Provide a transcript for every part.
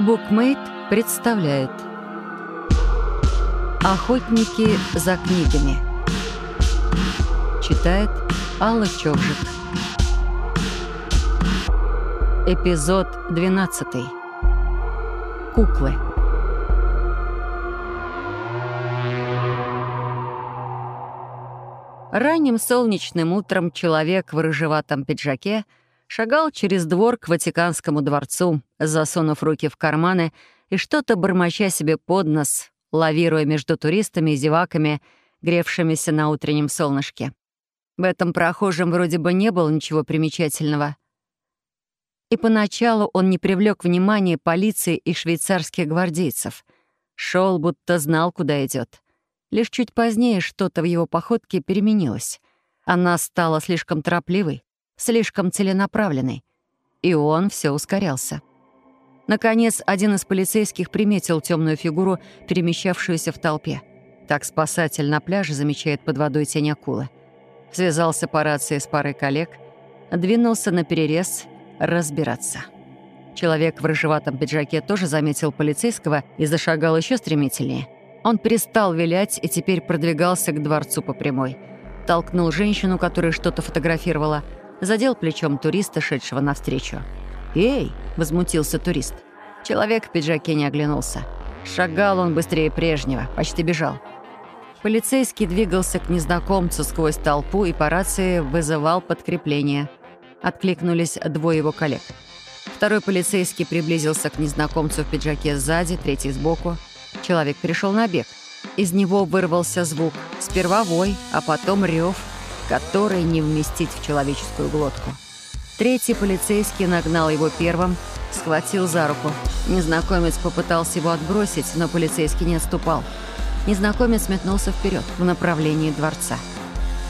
Букмейт представляет Охотники за книгами Читает Алла Човжик Эпизод 12 Куклы. Ранним солнечным утром человек в рыжеватом пиджаке шагал через двор к Ватиканскому дворцу, засунув руки в карманы и что-то бормоча себе под нос, лавируя между туристами и зеваками, гревшимися на утреннем солнышке. В этом прохожем вроде бы не было ничего примечательного. И поначалу он не привлек внимания полиции и швейцарских гвардейцев. Шел, будто знал, куда идет. Лишь чуть позднее что-то в его походке переменилось. Она стала слишком торопливой, слишком целенаправленной. И он все ускорялся. Наконец, один из полицейских приметил темную фигуру, перемещавшуюся в толпе. Так спасатель на пляже замечает под водой тень акулы. Связался по рации с парой коллег, двинулся на перерез разбираться. Человек в рыжеватом пиджаке тоже заметил полицейского и зашагал еще стремительнее — он перестал вилять и теперь продвигался к дворцу по прямой. Толкнул женщину, которая что-то фотографировала, задел плечом туриста, шедшего навстречу. «Эй!» — возмутился турист. Человек в пиджаке не оглянулся. Шагал он быстрее прежнего, почти бежал. Полицейский двигался к незнакомцу сквозь толпу и по рации вызывал подкрепление. Откликнулись двое его коллег. Второй полицейский приблизился к незнакомцу в пиджаке сзади, третий сбоку — Человек перешел на бег. Из него вырвался звук. Сперва вой, а потом рев, который не вместить в человеческую глотку. Третий полицейский нагнал его первым, схватил за руку. Незнакомец попытался его отбросить, но полицейский не отступал. Незнакомец метнулся вперед в направлении дворца.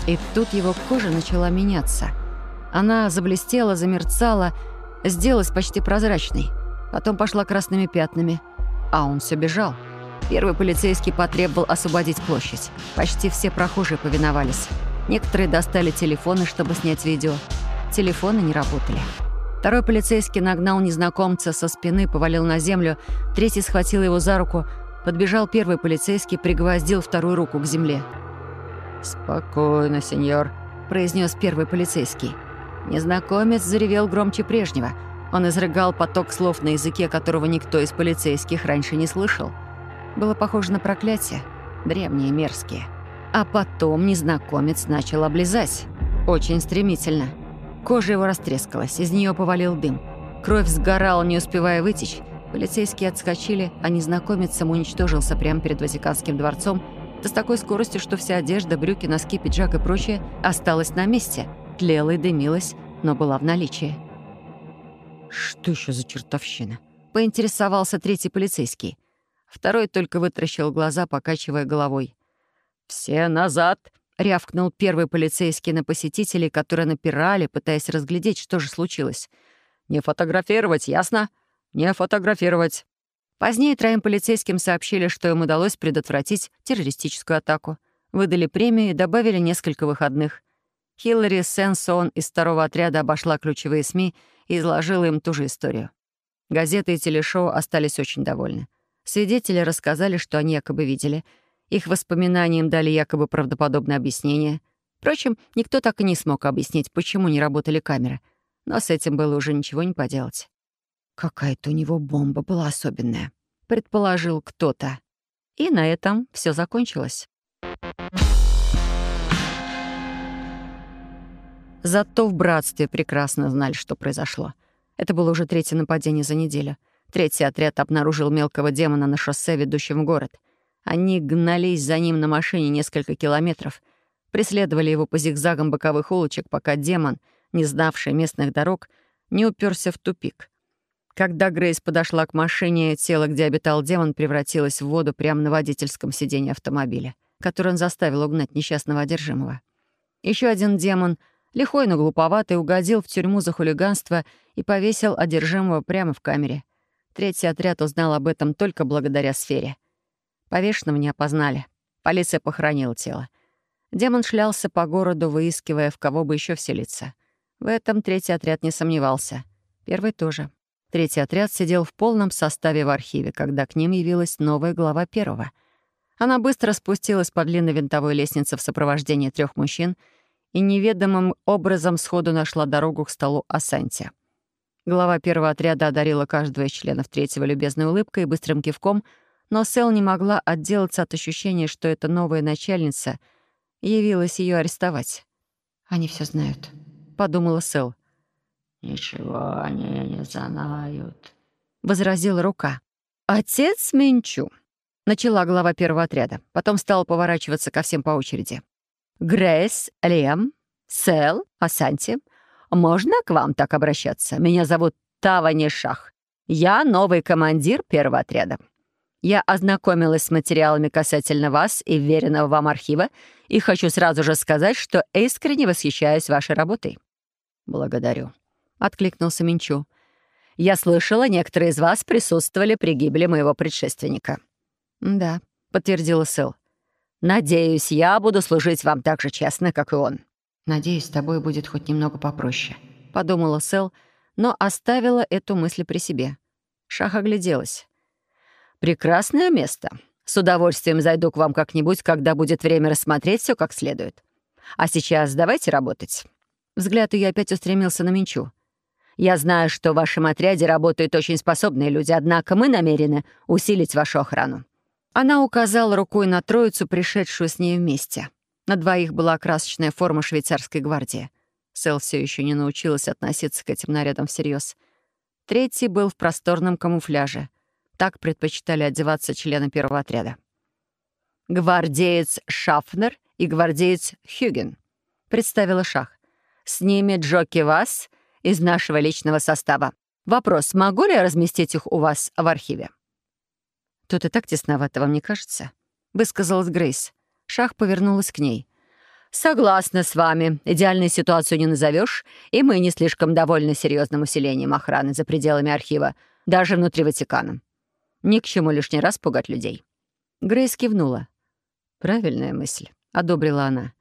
И тут его кожа начала меняться. Она заблестела, замерцала, сделалась почти прозрачной. Потом пошла красными пятнами. А он все бежал. Первый полицейский потребовал освободить площадь. Почти все прохожие повиновались. Некоторые достали телефоны, чтобы снять видео. Телефоны не работали. Второй полицейский нагнал незнакомца со спины, повалил на землю. Третий схватил его за руку. Подбежал первый полицейский, пригвоздил вторую руку к земле. «Спокойно, сеньор», — произнес первый полицейский. Незнакомец заревел громче прежнего. Он изрыгал поток слов на языке, которого никто из полицейских раньше не слышал. Было похоже на проклятие, древние мерзкие. А потом незнакомец начал облизать. Очень стремительно. Кожа его растрескалась, из нее повалил дым. Кровь сгорала, не успевая вытечь. Полицейские отскочили, а незнакомец самоуничтожился прямо перед Ватиканским дворцом, да с такой скоростью, что вся одежда, брюки, носки, пиджак и прочее осталась на месте, тлела и дымилась, но была в наличии. «Что еще за чертовщина?» — поинтересовался третий полицейский. Второй только вытращил глаза, покачивая головой. «Все назад!» — рявкнул первый полицейский на посетителей, которые напирали, пытаясь разглядеть, что же случилось. «Не фотографировать, ясно? Не фотографировать!» Позднее троим полицейским сообщили, что им удалось предотвратить террористическую атаку. Выдали премию и добавили несколько выходных. Хиллари Сенсон из второго отряда обошла ключевые СМИ и изложила им ту же историю. Газеты и телешоу остались очень довольны. Свидетели рассказали, что они якобы видели. Их воспоминаниям дали якобы правдоподобное объяснение. Впрочем, никто так и не смог объяснить, почему не работали камеры. Но с этим было уже ничего не поделать. «Какая-то у него бомба была особенная», — предположил кто-то. И на этом все закончилось. Зато в братстве прекрасно знали, что произошло. Это было уже третье нападение за неделю — Третий отряд обнаружил мелкого демона на шоссе, ведущем в город. Они гнались за ним на машине несколько километров, преследовали его по зигзагам боковых улочек, пока демон, не знавший местных дорог, не уперся в тупик. Когда Грейс подошла к машине, тело, где обитал демон, превратилось в воду прямо на водительском сиденье автомобиля, который он заставил угнать несчастного одержимого. Еще один демон, лихой, но глуповатый, угодил в тюрьму за хулиганство и повесил одержимого прямо в камере — Третий отряд узнал об этом только благодаря сфере. Повешенного не опознали. Полиция похоронила тело. Демон шлялся по городу, выискивая, в кого бы еще вселиться. В этом третий отряд не сомневался. Первый тоже. Третий отряд сидел в полном составе в архиве, когда к ним явилась новая глава первого. Она быстро спустилась по длинной винтовой лестнице в сопровождении трех мужчин и неведомым образом сходу нашла дорогу к столу Асанти. Глава первого отряда одарила каждого из членов третьего любезной улыбкой и быстрым кивком, но Сэл не могла отделаться от ощущения, что эта новая начальница явилась ее арестовать. «Они все знают», — подумала Сэл. «Ничего они не знают», — возразила рука. «Отец Минчу», — начала глава первого отряда. Потом стала поворачиваться ко всем по очереди. «Грейс, Лем, Сэл, Асанти, можно к вам так обращаться? Меня зовут Тавани Шах. Я новый командир первого отряда. Я ознакомилась с материалами касательно вас и веренного вам архива и хочу сразу же сказать, что искренне восхищаюсь вашей работой». «Благодарю», откликнулся Минчу. «Я слышала, некоторые из вас присутствовали при гибели моего предшественника». «Да», — подтвердила Сэл. «Надеюсь, я буду служить вам так же честно, как и он». «Надеюсь, с тобой будет хоть немного попроще», — подумала Сэл, но оставила эту мысль при себе. Шах огляделась. «Прекрасное место. С удовольствием зайду к вам как-нибудь, когда будет время рассмотреть все как следует. А сейчас давайте работать». Взгляд ее опять устремился на Минчу. Я знаю, что в вашем отряде работают очень способные люди, однако мы намерены усилить вашу охрану». Она указала рукой на троицу, пришедшую с ней вместе. На двоих была красочная форма швейцарской гвардии. Сэл все еще не научилась относиться к этим нарядам всерьез. Третий был в просторном камуфляже. Так предпочитали одеваться члены первого отряда. «Гвардеец Шафнер и гвардеец Хюген», — представила Шах. «С ними Джоки Вас из нашего личного состава. Вопрос, могу ли я разместить их у вас в архиве?» «Тут и так тесновато, вам не кажется?» — высказалась Грейс. Шах повернулась к ней. «Согласна с вами. Идеальную ситуацию не назовешь, и мы не слишком довольны серьезным усилением охраны за пределами архива, даже внутри Ватикана. Ни к чему лишний раз пугать людей». Грейс кивнула. «Правильная мысль», — одобрила она.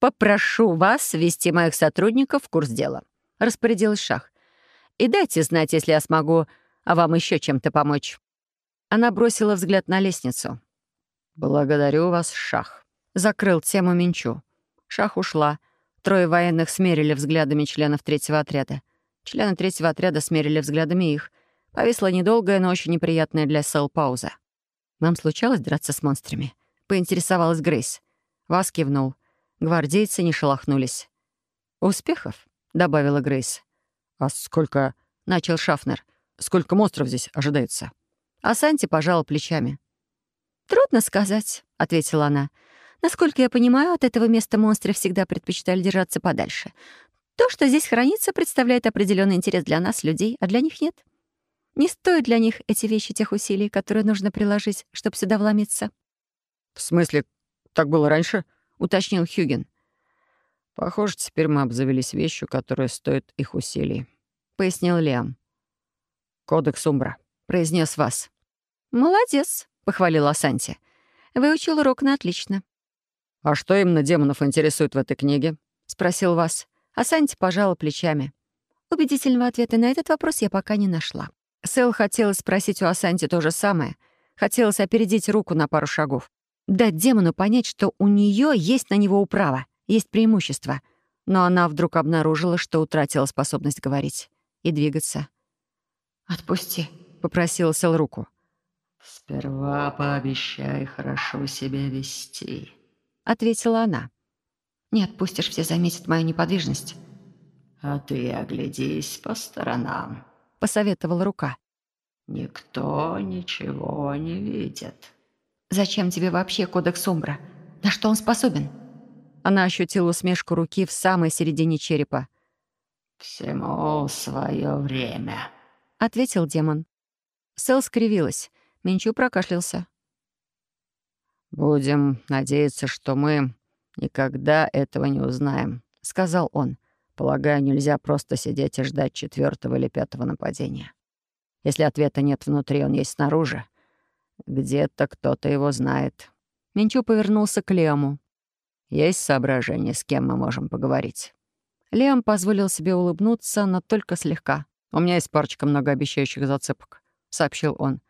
«Попрошу вас ввести моих сотрудников в курс дела. — распорядилась Шах. «И дайте знать, если я смогу а вам еще чем-то помочь». Она бросила взгляд на лестницу. «Благодарю вас, Шах», — закрыл тему Минчу. Шах ушла. Трое военных смерили взглядами членов третьего отряда. Члены третьего отряда смерили взглядами их. Повисла недолгая, но очень неприятная для Сэл пауза. «Вам случалось драться с монстрами?» — поинтересовалась Грейс. Вас кивнул. Гвардейцы не шелохнулись. «Успехов?» добавила Грейс. «А сколько...» — начал Шафнер. «Сколько монстров здесь ожидается?» А Санти пожала плечами. «Трудно сказать», — ответила она. «Насколько я понимаю, от этого места монстры всегда предпочитали держаться подальше. То, что здесь хранится, представляет определенный интерес для нас, людей, а для них нет. Не стоят для них эти вещи тех усилий, которые нужно приложить, чтобы сюда вломиться». «В смысле, так было раньше?» — уточнил Хюген. «Похоже, теперь мы обзавелись вещью, которая стоит их усилий», — пояснил Лиам. «Кодекс Умбра», — произнес вас. «Молодец», — похвалила Санти. «Выучил урок на отлично». «А что именно демонов интересует в этой книге?» — спросил вас. А Санти пожала плечами. Убедительного ответа на этот вопрос я пока не нашла. Сэл хотелось спросить у Асанти то же самое. Хотелось опередить руку на пару шагов. Дать демону понять, что у нее есть на него управа есть преимущество. Но она вдруг обнаружила, что утратила способность говорить и двигаться. «Отпусти», — попросила Сэл руку. «Сперва пообещай хорошо себя вести», — ответила она. «Не отпустишь, все заметят мою неподвижность». «А ты оглядись по сторонам», — посоветовала рука. «Никто ничего не видит». «Зачем тебе вообще кодекс Умбра? На что он способен?» Она ощутила усмешку руки в самой середине черепа. «Всему свое время», — ответил демон. Сэл скривилась. Минчу прокашлялся. «Будем надеяться, что мы никогда этого не узнаем», — сказал он. «Полагаю, нельзя просто сидеть и ждать четвертого или пятого нападения. Если ответа нет внутри, он есть снаружи. Где-то кто-то его знает». Минчу повернулся к Лему. Есть соображение, с кем мы можем поговорить?» Лиам позволил себе улыбнуться, но только слегка. У меня есть парочка многообещающих зацепок», — сообщил он.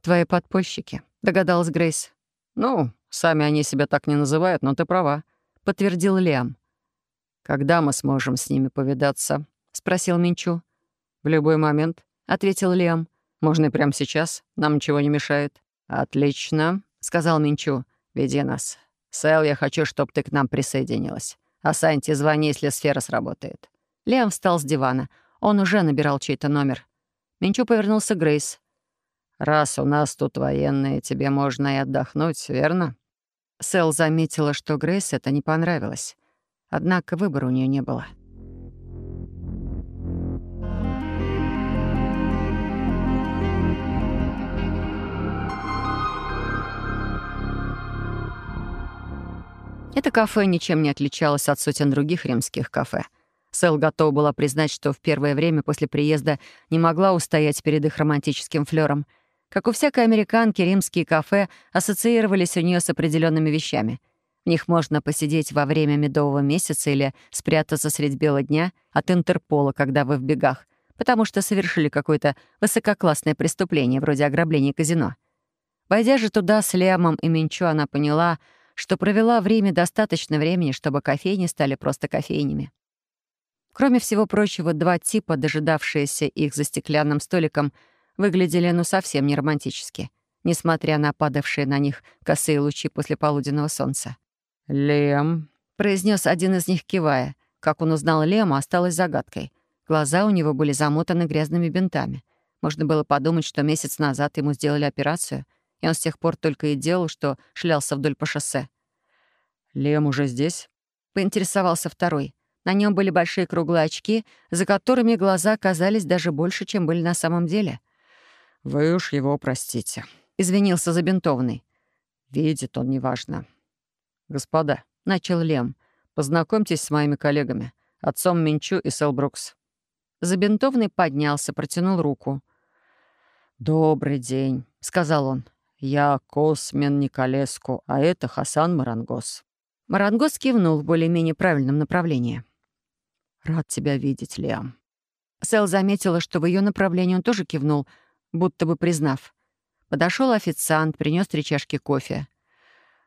«Твои подпольщики», — догадалась Грейс. «Ну, сами они себя так не называют, но ты права», — подтвердил Лиам. «Когда мы сможем с ними повидаться?» — спросил Минчу. «В любой момент», — ответил Лиам. «Можно и прямо сейчас. Нам ничего не мешает». «Отлично», — сказал Минчу. «Веди нас. Сэл, я хочу, чтобы ты к нам присоединилась. А Санти, звони, если сфера сработает». Лиам встал с дивана. Он уже набирал чей-то номер. Минчу повернулся к Грейс. «Раз у нас тут военные, тебе можно и отдохнуть, верно?» Сэл заметила, что Грейс это не понравилось. Однако выбора у нее не было. Это кафе ничем не отличалось от сотен других римских кафе. Сэл готова была признать, что в первое время после приезда не могла устоять перед их романтическим флером. Как у всякой американки, римские кафе ассоциировались у нее с определенными вещами. В них можно посидеть во время медового месяца или спрятаться средь бела дня от Интерпола, когда вы в бегах, потому что совершили какое-то высококлассное преступление, вроде ограбления казино. Войдя же туда с Лиамом и Минчо, она поняла — что провела в Риме достаточно времени, чтобы кофейни стали просто кофейнями. Кроме всего прочего, два типа, дожидавшиеся их за стеклянным столиком, выглядели ну совсем не романтически, несмотря на падавшие на них косые лучи после полуденного солнца. «Лем», — произнес один из них, кивая. Как он узнал Лема, осталось загадкой. Глаза у него были замотаны грязными бинтами. Можно было подумать, что месяц назад ему сделали операцию, и он с тех пор только и делал, что шлялся вдоль по шоссе. «Лем уже здесь?» — поинтересовался второй. На нем были большие круглые очки, за которыми глаза казались даже больше, чем были на самом деле. «Вы уж его простите», — извинился забинтованный. «Видит он неважно». «Господа», — начал Лем, — «познакомьтесь с моими коллегами, отцом Минчу и Сэл Брукс». Забинтованный поднялся, протянул руку. «Добрый день», — сказал он. «Я Космен Николеску, а это Хасан Марангос». Марангос кивнул в более-менее правильном направлении. «Рад тебя видеть, Лиам». Сэл заметила, что в ее направлении он тоже кивнул, будто бы признав. Подошел официант, принес три чашки кофе.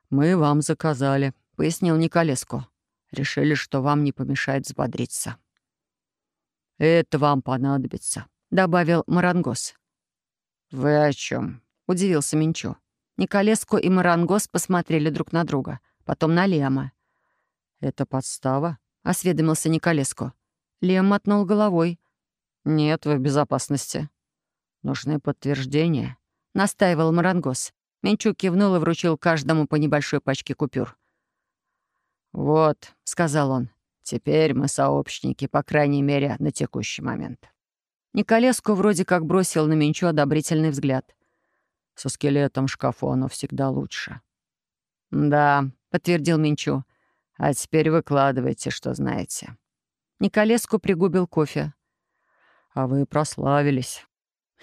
«Мы вам заказали», — пояснил Николеску. «Решили, что вам не помешает взбодриться». «Это вам понадобится», — добавил Марангос. «Вы о чем? — удивился Минчо. Николеску и Марангос посмотрели друг на друга, потом на Лема. «Это подстава?» — осведомился Николеску. Лем мотнул головой. «Нет, вы в безопасности». «Нужны подтверждения», — настаивал Марангос. Минчу кивнул и вручил каждому по небольшой пачке купюр. «Вот», — сказал он, — «теперь мы сообщники, по крайней мере, на текущий момент». Николеску вроде как бросил на Минчу одобрительный взгляд. Со скелетом шкафу оно всегда лучше». «Да», — подтвердил Минчу. «А теперь выкладывайте, что знаете». Николеску пригубил кофе. «А вы прославились».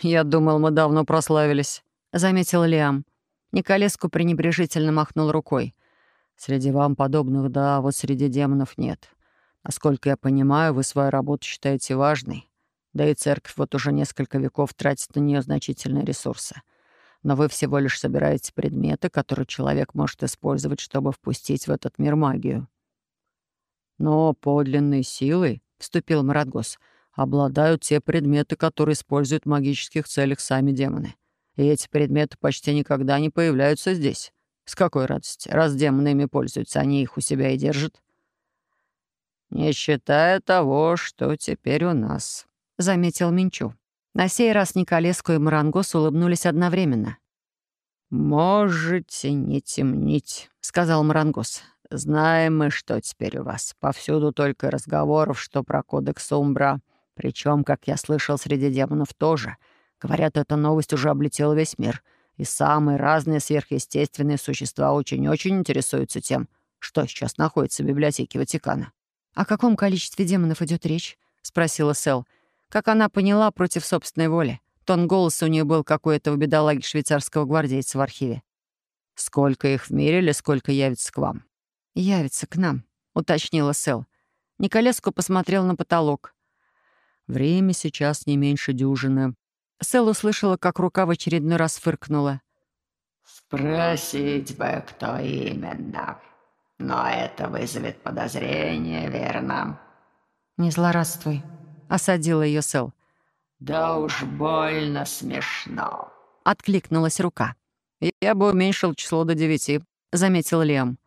«Я думал, мы давно прославились», — заметил Лиам. Николеску пренебрежительно махнул рукой. «Среди вам подобных, да, вот среди демонов нет. Насколько я понимаю, вы свою работу считаете важной. Да и церковь вот уже несколько веков тратит на нее значительные ресурсы но вы всего лишь собираете предметы, которые человек может использовать, чтобы впустить в этот мир магию. Но подлинной силой, — вступил Марадгос, — обладают те предметы, которые используют в магических целях сами демоны. И эти предметы почти никогда не появляются здесь. С какой радости? Раз демоны ими пользуются, они их у себя и держат. «Не считая того, что теперь у нас», — заметил Минчу. На сей раз Николеску и Марангос улыбнулись одновременно. «Можете не темнить», — сказал Марангос. «Знаем мы, что теперь у вас. Повсюду только разговоров, что про кодекс Умбра. Причем, как я слышал, среди демонов тоже. Говорят, эта новость уже облетела весь мир. И самые разные сверхъестественные существа очень-очень интересуются тем, что сейчас находится в библиотеке Ватикана». «О каком количестве демонов идет речь?» — спросила Сэл. Как она поняла, против собственной воли. Тон голоса у нее был какой-то у бедолаги швейцарского гвардейца в архиве. «Сколько их в мире или сколько явится к вам?» «Явится к нам», — уточнила Сэл. Николеску посмотрел на потолок. Время сейчас не меньше дюжины». Сэл услышала, как рука в очередной раз фыркнула. «Спросить бы, кто именно. Но это вызовет подозрение, верно?» «Не злорадствуй», — осадила ее Сэл. «Да уж больно смешно», — откликнулась рука. «Я бы уменьшил число до девяти», — заметил Лем.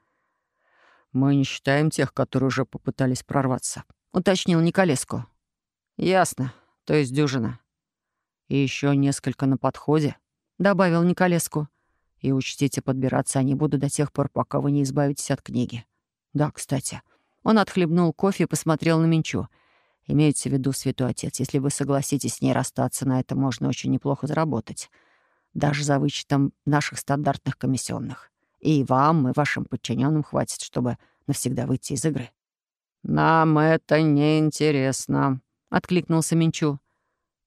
«Мы не считаем тех, которые уже попытались прорваться», — уточнил Николеску. «Ясно. То есть дюжина. И еще несколько на подходе», — добавил Николеску. «И учтите, подбираться они будут до тех пор, пока вы не избавитесь от книги. Да, кстати». Он отхлебнул кофе и посмотрел на Минчу. «Имеется в виду, святой отец, если вы согласитесь с ней расстаться, на это можно очень неплохо заработать. Даже за вычетом наших стандартных комиссионных. И вам, и вашим подчиненным хватит, чтобы навсегда выйти из игры». «Нам это не интересно», — откликнулся Минчу.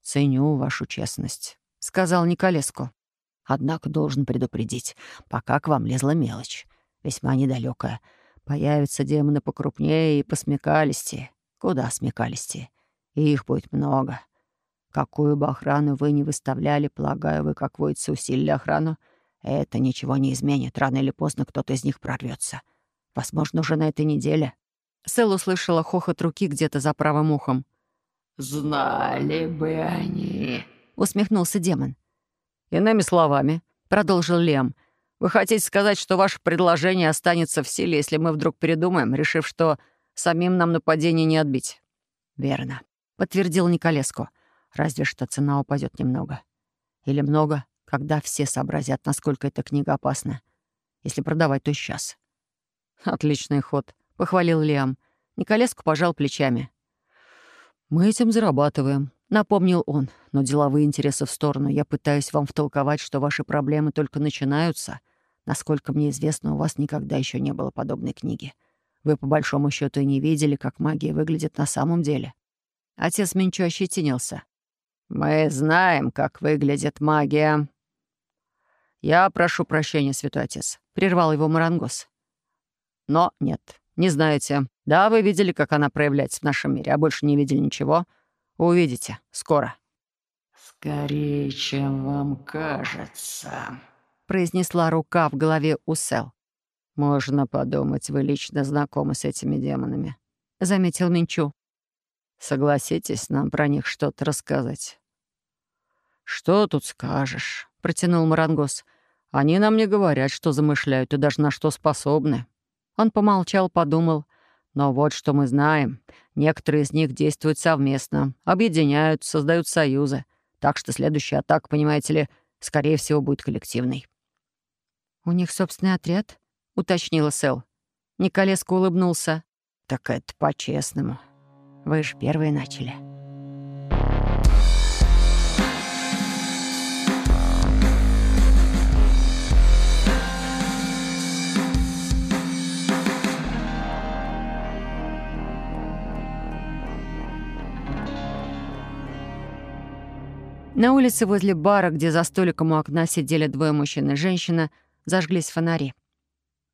«Ценю вашу честность», — сказал Николеску. «Однако должен предупредить, пока к вам лезла мелочь, весьма недалекая. Появятся демоны покрупнее и посмекалистее, куда смекалистее, и их будет много. Какую бы охрану вы ни выставляли, полагаю, вы, как водится, усилили охрану, это ничего не изменит. Рано или поздно кто-то из них прорвется. Возможно, уже на этой неделе». Сэл услышала хохот руки где-то за правым ухом. «Знали бы они», — усмехнулся демон. «Иными словами», — продолжил Лем, «вы хотите сказать, что ваше предложение останется в силе, если мы вдруг передумаем, решив, что самим нам нападение не отбить?» «Верно», — подтвердил Николеску. «Разве что цена упадет немного. Или много, когда все сообразят, насколько эта книга опасна. Если продавать, то сейчас». «Отличный ход», — похвалил Лиам. Николеску пожал плечами. «Мы этим зарабатываем», — напомнил он. «Но деловые интересы в сторону. Я пытаюсь вам втолковать, что ваши проблемы только начинаются. Насколько мне известно, у вас никогда еще не было подобной книги. Вы, по большому счету, и не видели, как магия выглядит на самом деле». Отец Минчо ощетинился. «Мы знаем, как выглядит магия». «Я прошу прощения, святой отец», — прервал его Марангос. «Но нет, не знаете. Да, вы видели, как она проявляется в нашем мире, а больше не видели ничего. Увидите. Скоро». «Скорее, чем вам кажется», — произнесла рука в голове у Сел. «Можно подумать, вы лично знакомы с этими демонами», — заметил Минчу. «Согласитесь нам про них что-то рассказать». «Что тут скажешь?» — протянул Марангос. «Они нам не говорят, что замышляют и даже на что способны». Он помолчал, подумал. Но вот что мы знаем. Некоторые из них действуют совместно, объединяют, создают союзы. Так что следующая атака, понимаете ли, скорее всего, будет коллективной. «У них собственный отряд?» — уточнила Сэл. Николеско улыбнулся. «Так это по-честному. Вы же первые начали». На улице возле бара, где за столиком у окна сидели двое мужчин и женщина, зажглись фонари.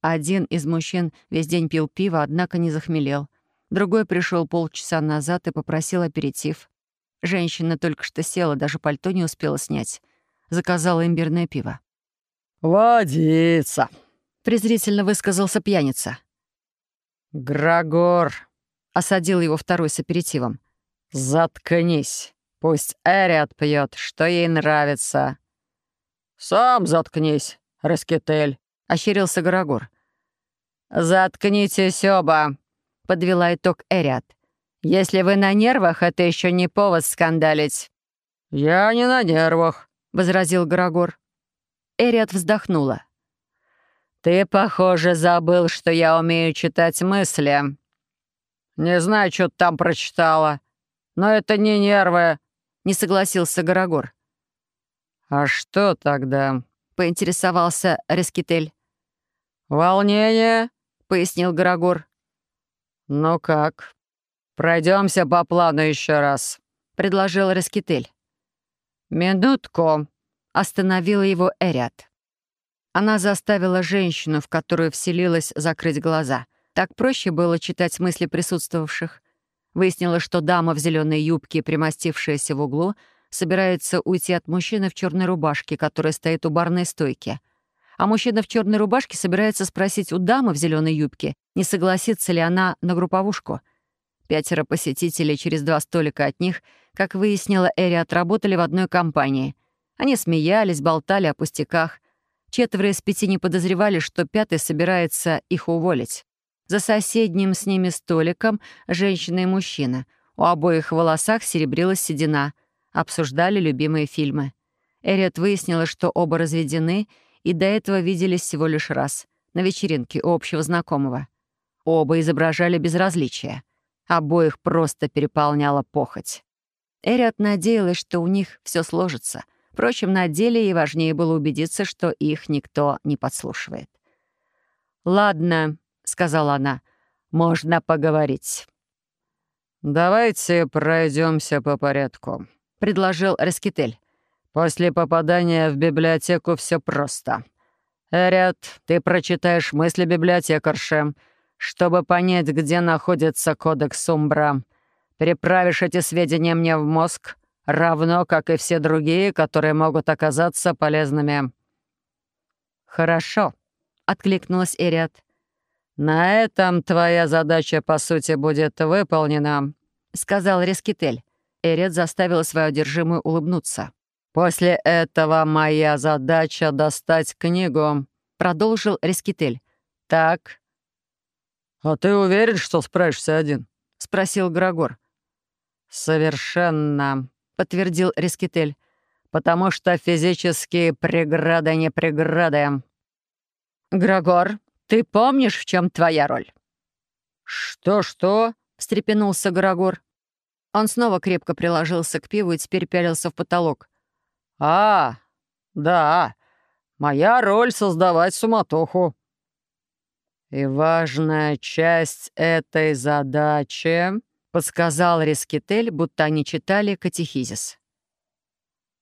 Один из мужчин весь день пил пиво, однако не захмелел. Другой пришел полчаса назад и попросил аперитив. Женщина только что села, даже пальто не успела снять. Заказала имбирное пиво. «Водица!» — презрительно высказался пьяница. «Грагор!» — осадил его второй с аперитивом. «Заткнись!» Пусть Эриат пьет, что ей нравится». «Сам заткнись, Раскетель», — ощерился Горогор. «Заткнитесь оба», — подвела итог Эриат. «Если вы на нервах, это еще не повод скандалить». «Я не на нервах», — возразил Горогор. Эриат вздохнула. «Ты, похоже, забыл, что я умею читать мысли». «Не знаю, что ты там прочитала, но это не нервы, не согласился Горогор. «А что тогда?» — поинтересовался Рескитель. «Волнение», — пояснил Горогор. «Ну как? Пройдемся по плану еще раз», — предложил Рескитель. «Минутку», — остановила его Эриат. Она заставила женщину, в которую вселилась, закрыть глаза. Так проще было читать мысли присутствовавших. Выяснилось, что дама в зеленой юбке, примостившаяся в углу, собирается уйти от мужчины в черной рубашке, который стоит у барной стойки. А мужчина в черной рубашке собирается спросить у дамы в зеленой юбке, не согласится ли она на групповушку. Пятеро посетителей через два столика от них, как выяснила Эри, отработали в одной компании. Они смеялись, болтали о пустяках. Четверо из пяти не подозревали, что пятый собирается их уволить. За соседним с ними столиком женщина и мужчина. У обоих в волосах серебрилась седина. Обсуждали любимые фильмы. Эриот выяснила, что оба разведены и до этого виделись всего лишь раз, на вечеринке у общего знакомого. Оба изображали безразличие. Обоих просто переполняла похоть. Эриот надеялась, что у них все сложится. Впрочем, на деле ей важнее было убедиться, что их никто не подслушивает. «Ладно», — сказала она. «Можно поговорить». «Давайте пройдемся по порядку», — предложил Раскитель. «После попадания в библиотеку все просто. Эрят, ты прочитаешь мысли библиотекарши, чтобы понять, где находится кодекс Умбра. Переправишь эти сведения мне в мозг, равно как и все другие, которые могут оказаться полезными». «Хорошо», — откликнулась Эриат. «На этом твоя задача, по сути, будет выполнена», — сказал Рескитель. Эрет заставила свою одержимую улыбнуться. «После этого моя задача — достать книгу», — продолжил Рескитель. «Так». «А ты уверен, что справишься один?» — спросил Грагор. «Совершенно», — подтвердил Рескитель. «Потому что физические преграды не преграды». «Грагор, ты помнишь, в чем твоя роль?» «Что-что?» — встрепенулся Горогор. Он снова крепко приложился к пиву и теперь пялился в потолок. «А, да, моя роль — создавать суматоху». «И важная часть этой задачи», — подсказал Рискетель, будто они читали катехизис.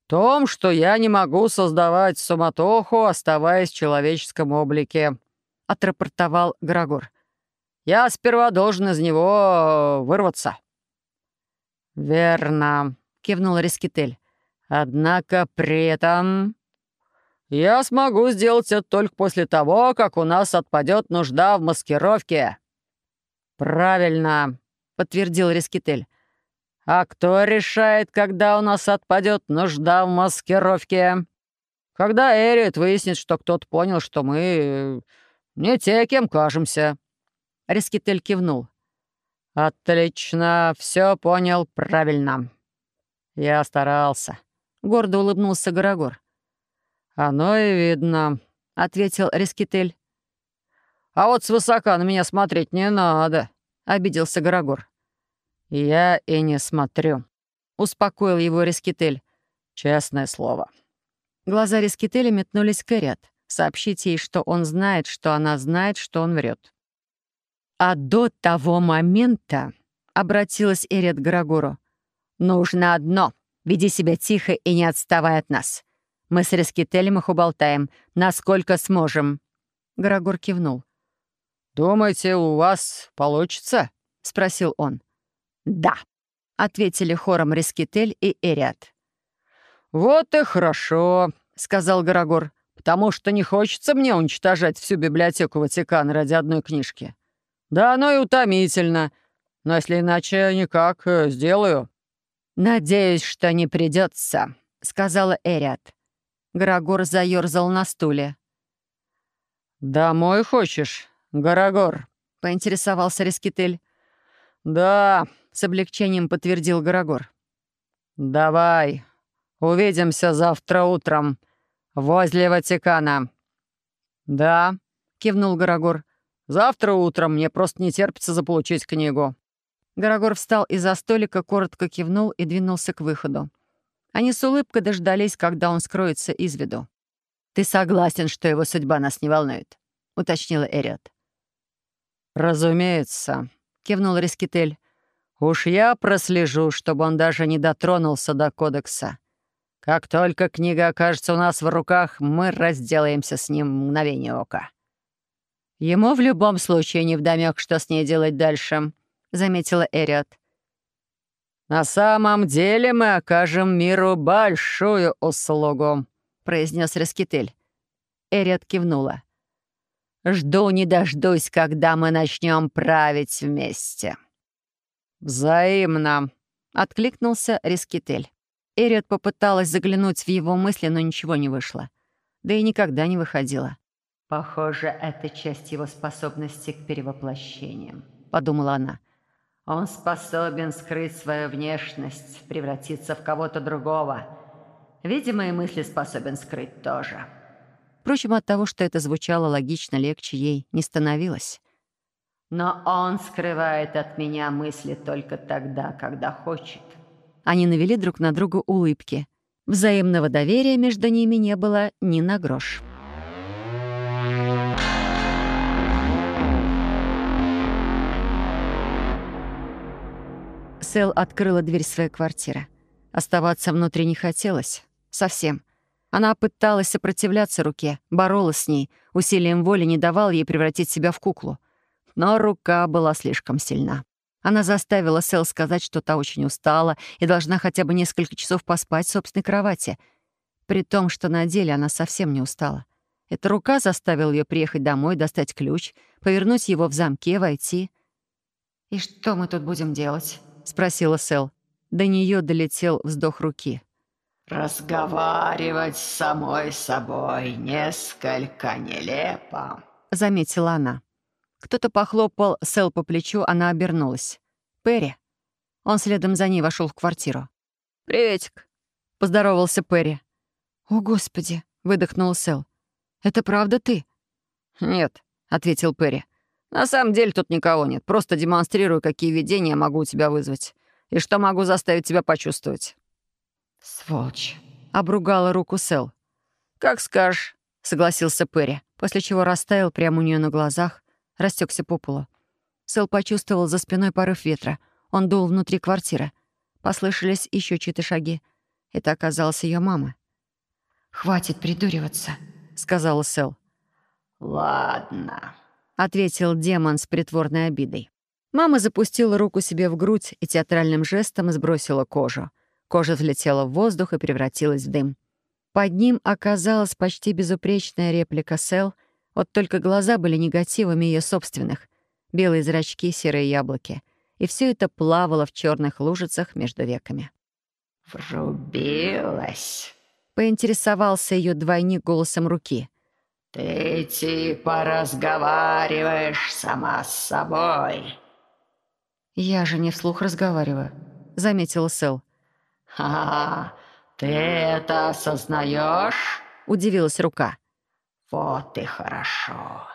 «В том, что я не могу создавать суматоху, оставаясь в человеческом облике», — отрапортовал Грагор. «Я сперва должен из него вырваться». «Верно», — кивнул Рискитель. «Однако при этом...» «Я смогу сделать это только после того, как у нас отпадет нужда в маскировке». «Правильно», — подтвердил Рискитель. «А кто решает, когда у нас отпадет нужда в маскировке?» «Когда Эрит выяснит, что кто-то понял, что мы «Не те, кем кажемся». Рискитель кивнул. «Отлично, все понял правильно. Я старался». Гордо улыбнулся Горогор. «Оно и видно», — ответил Рискитель. «А вот свысока на меня смотреть не надо», — обиделся Горогор. «Я и не смотрю», — успокоил его Рискитель. «Честное слово». Глаза Рискителя метнулись к Эрят сообщить ей, что он знает, что она знает, что он врет. «А до того момента», — обратилась Эрет к Грагору, «нужно одно — веди себя тихо и не отставай от нас. Мы с Рескителем их уболтаем, насколько сможем». Грагор кивнул. «Думаете, у вас получится?» — спросил он. «Да», — ответили хором Рескитель и Эриат. «Вот и хорошо», — сказал Горогор потому что не хочется мне уничтожать всю библиотеку Ватикана ради одной книжки. Да, оно и утомительно, но если иначе никак, э, сделаю». «Надеюсь, что не придется», — сказала Эриат. Горогор заерзал на стуле. «Домой хочешь, Горогор?» — поинтересовался Рескитель. «Да», — с облегчением подтвердил Горогор. «Давай, увидимся завтра утром», «Возле Ватикана». «Да», — кивнул Горогор. «Завтра утром мне просто не терпится заполучить книгу». Горогор встал из-за столика, коротко кивнул и двинулся к выходу. Они с улыбкой дождались, когда он скроется из виду. «Ты согласен, что его судьба нас не волнует?» — уточнила Эриот. «Разумеется», — кивнул Рискитель. «Уж я прослежу, чтобы он даже не дотронулся до кодекса. Как только книга окажется у нас в руках, мы разделаемся с ним мгновение ока». «Ему в любом случае не вдомёк, что с ней делать дальше», — заметила Эриот. «На самом деле мы окажем миру большую услугу», — произнес Раскитель. Эриот кивнула. «Жду не дождусь, когда мы начнем править вместе». «Взаимно», — откликнулся Рискитель. Эриот попыталась заглянуть в его мысли, но ничего не вышло. Да и никогда не выходила. «Похоже, это часть его способности к перевоплощениям», — подумала она. «Он способен скрыть свою внешность, превратиться в кого-то другого. Видимо, и мысли способен скрыть тоже». Впрочем, от того, что это звучало логично, легче ей не становилось. «Но он скрывает от меня мысли только тогда, когда хочет». Они навели друг на друга улыбки. Взаимного доверия между ними не было ни на грош. Сэл открыла дверь своей квартиры. Оставаться внутри не хотелось. Совсем. Она пыталась сопротивляться руке, боролась с ней, усилием воли не давал ей превратить себя в куклу. Но рука была слишком сильна. Она заставила Сэл сказать, что та очень устала и должна хотя бы несколько часов поспать в собственной кровати. При том, что на деле она совсем не устала. Эта рука заставила ее приехать домой, достать ключ, повернуть его в замке, войти. «И что мы тут будем делать?» — спросила Сэл. До нее долетел вздох руки. «Разговаривать с самой собой несколько нелепо», — заметила она. Кто-то похлопал Сэл по плечу, она обернулась. «Перри». Он следом за ней вошел в квартиру. «Приветик», — поздоровался Перри. «О, Господи!» — выдохнул Сэл. «Это правда ты?» «Нет», — ответил Перри. «На самом деле тут никого нет. Просто демонстрирую, какие видения могу у тебя вызвать. И что могу заставить тебя почувствовать». «Сволочь!» — обругала руку Сэл. «Как скажешь», — согласился Перри, после чего растаял прямо у нее на глазах, растекся по полу. Сэл почувствовал за спиной порыв ветра. Он дул внутри квартиры. Послышались еще чьи-то шаги. Это оказалась ее мама. «Хватит придуриваться», — сказала Сэл. «Ладно», — ответил демон с притворной обидой. Мама запустила руку себе в грудь и театральным жестом сбросила кожу. Кожа взлетела в воздух и превратилась в дым. Под ним оказалась почти безупречная реплика Сэл, вот только глаза были негативами ее собственных. Белые зрачки, серые яблоки. И все это плавало в черных лужицах между веками. «Врубилась», — поинтересовался ее двойник голосом руки. «Ты типа разговариваешь сама с собой». «Я же не вслух разговариваю», — заметила Сэл. «Ха, ты это осознаешь?» — удивилась рука. «Вот и хорошо.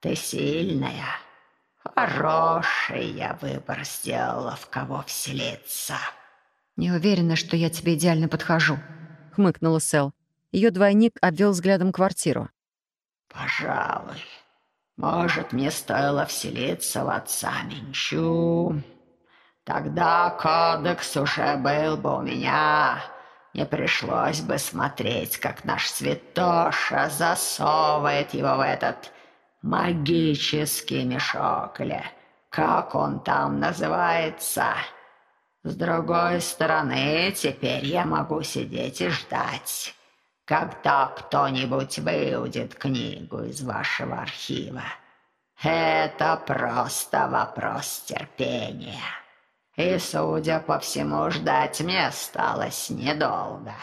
Ты сильная. Хороший я выбор сделала, в кого вселиться». «Не уверена, что я тебе идеально подхожу», — хмыкнула Сэл. Ее двойник обвел взглядом квартиру. «Пожалуй. Может, мне стоило вселиться в отца Минчу. Тогда кодекс уже был бы у меня, не пришлось бы смотреть, как наш святоша засовывает его в этот магический мешок, или как он там называется. С другой стороны, теперь я могу сидеть и ждать, когда кто-нибудь выудит книгу из вашего архива. Это просто вопрос терпения. И, судя по всему, ждать мне осталось недолго.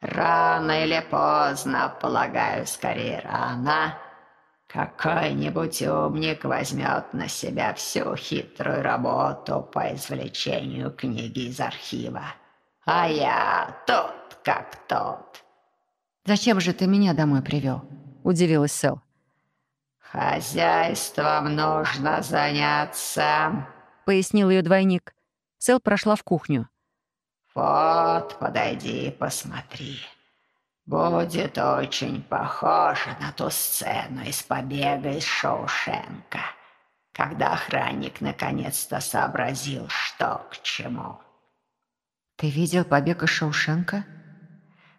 Рано или поздно, полагаю, скорее рано, какой-нибудь умник возьмет на себя всю хитрую работу по извлечению книги из архива. А я тут как тот. «Зачем же ты меня домой привел? удивилась Сэл. «Хозяйством нужно заняться», пояснил ее двойник. Сэл прошла в кухню. «Вот, подойди, посмотри. Будет очень похоже на ту сцену из побега из Шоушенка, когда охранник наконец-то сообразил, что к чему». «Ты видел побег из Шоушенка?»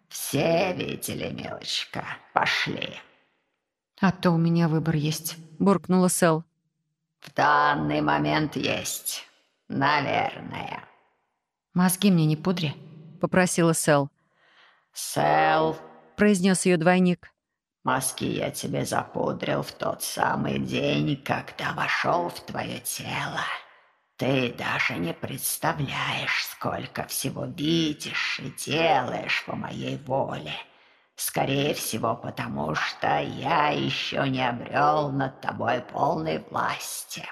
«Все видели, милочка. Пошли». «А то у меня выбор есть», — буркнула Сэл. В данный момент есть. Наверное. «Мозги мне не пудри», — попросила Сэл. «Сэл», — произнес ее двойник. «Мозги я тебе запудрил в тот самый день, когда вошел в твое тело. Ты даже не представляешь, сколько всего видишь и делаешь по моей воле. Скорее всего, потому что я еще не обрел над тобой полной власти».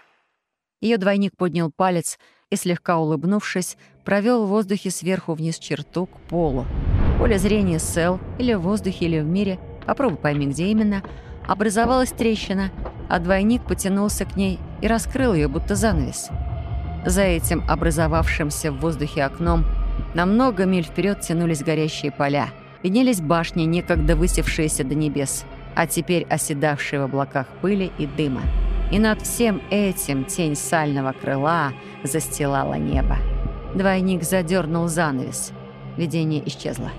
Ее двойник поднял палец и, слегка улыбнувшись, провел в воздухе сверху вниз черту к полу. Поле зрения Сел, или в воздухе, или в мире, попробуй пойми, где именно, образовалась трещина, а двойник потянулся к ней и раскрыл ее, будто занавес. За этим образовавшимся в воздухе окном на много миль вперед тянулись горящие поля. Виднелись башни, некогда высевшиеся до небес, а теперь оседавшие в облаках пыли и дыма. И над всем этим тень сального крыла застилала небо. Двойник задернул занавес. Видение исчезло.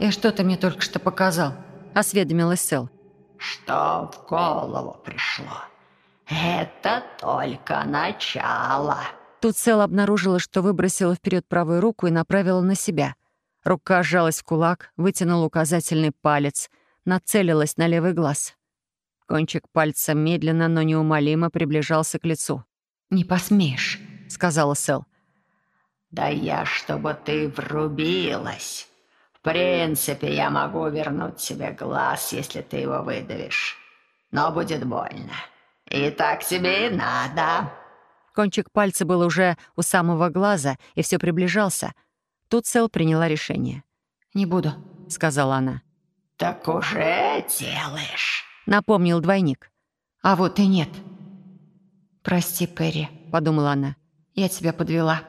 «И что ты мне только что показал?» — осведомилась Сэл. «Что в голову пришло? Это только начало». Тут Сэл обнаружила, что выбросила вперед правую руку и направила на себя. Рука сжалась в кулак, вытянула указательный палец — нацелилась на левый глаз. Кончик пальца медленно, но неумолимо приближался к лицу. «Не посмеешь», — сказала Сэл. «Да я, чтобы ты врубилась. В принципе, я могу вернуть тебе глаз, если ты его выдавишь. Но будет больно. И так тебе и надо». Кончик пальца был уже у самого глаза и все приближался. Тут Сэл приняла решение. «Не буду», — сказала она. «Так уже делаешь», — напомнил двойник. «А вот и нет». «Прости, Перри», — подумала она. «Я тебя подвела».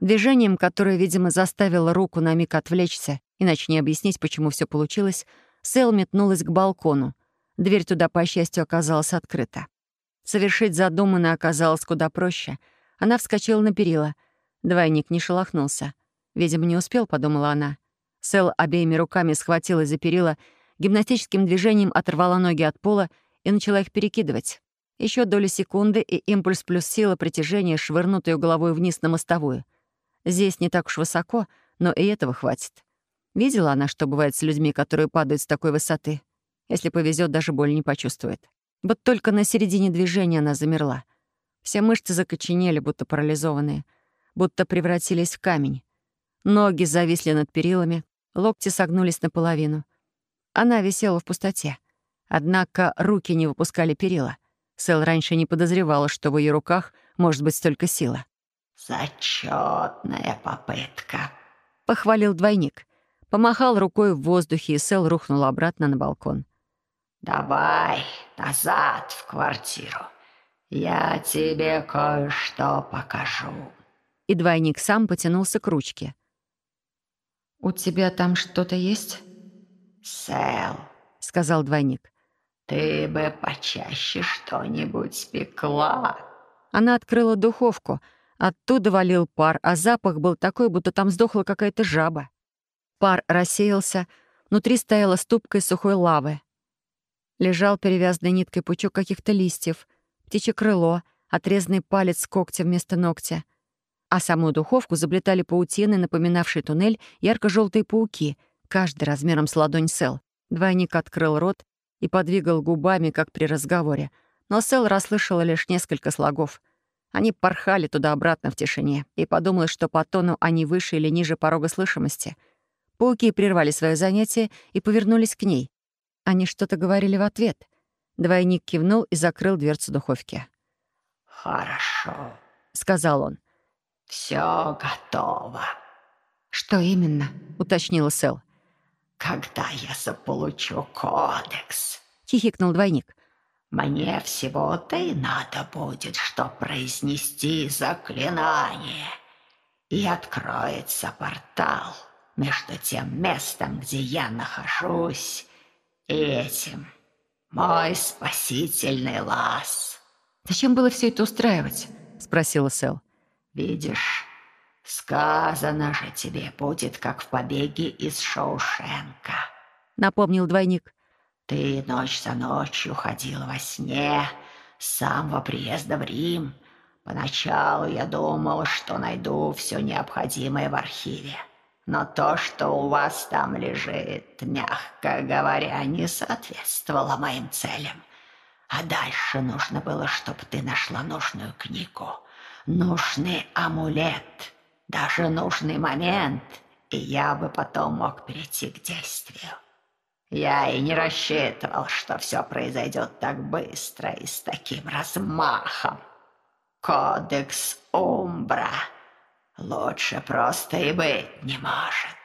Движением, которое, видимо, заставило руку на миг отвлечься, иначе не объяснить, почему все получилось, Сэл метнулась к балкону. Дверь туда, по счастью, оказалась открыта. Совершить задуманное оказалось куда проще. Она вскочила на перила. Двойник не шелохнулся. «Видимо, не успел», — подумала она. Сэл обеими руками схватила за перила, гимнастическим движением оторвала ноги от пола и начала их перекидывать. Еще доли секунды, и импульс плюс сила притяжения, швырнутую головой вниз на мостовую. Здесь не так уж высоко, но и этого хватит. Видела она, что бывает с людьми, которые падают с такой высоты. Если повезет, даже боль не почувствует. Вот только на середине движения она замерла. Все мышцы закоченели, будто парализованные, будто превратились в камень. Ноги зависли над перилами, Локти согнулись наполовину. Она висела в пустоте. Однако руки не выпускали перила. Сэл раньше не подозревала, что в ее руках может быть столько силы. «Зачетная попытка», — похвалил двойник. Помахал рукой в воздухе, и Сэл рухнула обратно на балкон. «Давай назад в квартиру. Я тебе кое-что покажу». И двойник сам потянулся к ручке. «У тебя там что-то есть?» «Сэл», — сказал двойник. «Ты бы почаще что-нибудь спекла». Она открыла духовку. Оттуда валил пар, а запах был такой, будто там сдохла какая-то жаба. Пар рассеялся, внутри стояла ступка сухой лавы. Лежал перевязанный ниткой пучок каких-то листьев, птичье крыло, отрезанный палец когтя вместо ногтя — а саму духовку заплетали паутины, напоминавшие туннель, ярко-желтые пауки, каждый размером с ладонь Сел. Двойник открыл рот и подвигал губами, как при разговоре. Но Сел расслышала лишь несколько слогов. Они порхали туда-обратно в тишине, и подумала, что по тону они выше или ниже порога слышимости. Пауки прервали свое занятие и повернулись к ней. Они что-то говорили в ответ. Двойник кивнул и закрыл дверцу духовки. «Хорошо», — сказал он. «Все готово». «Что именно?» — уточнила Сэл. «Когда я заполучу кодекс», — хихикнул двойник. «Мне всего-то и надо будет, что произнести заклинание, и откроется портал между тем местом, где я нахожусь, и этим. Мой спасительный лаз». «Зачем было все это устраивать?» — спросила Сэл. Видишь, сказано же тебе будет, как в побеге из Шоушенка. Напомнил двойник. Ты ночь за ночью ходил во сне с самого приезда в Рим, Поначалу я думал, что найду все необходимое в архиве. Но то, что у вас там лежит, мягко говоря, не соответствовало моим целям. А дальше нужно было, чтобы ты нашла нужную книгу, нужный амулет, даже нужный момент, и я бы потом мог перейти к действию. Я и не рассчитывал, что все произойдет так быстро и с таким размахом. Кодекс Умбра лучше просто и быть не может.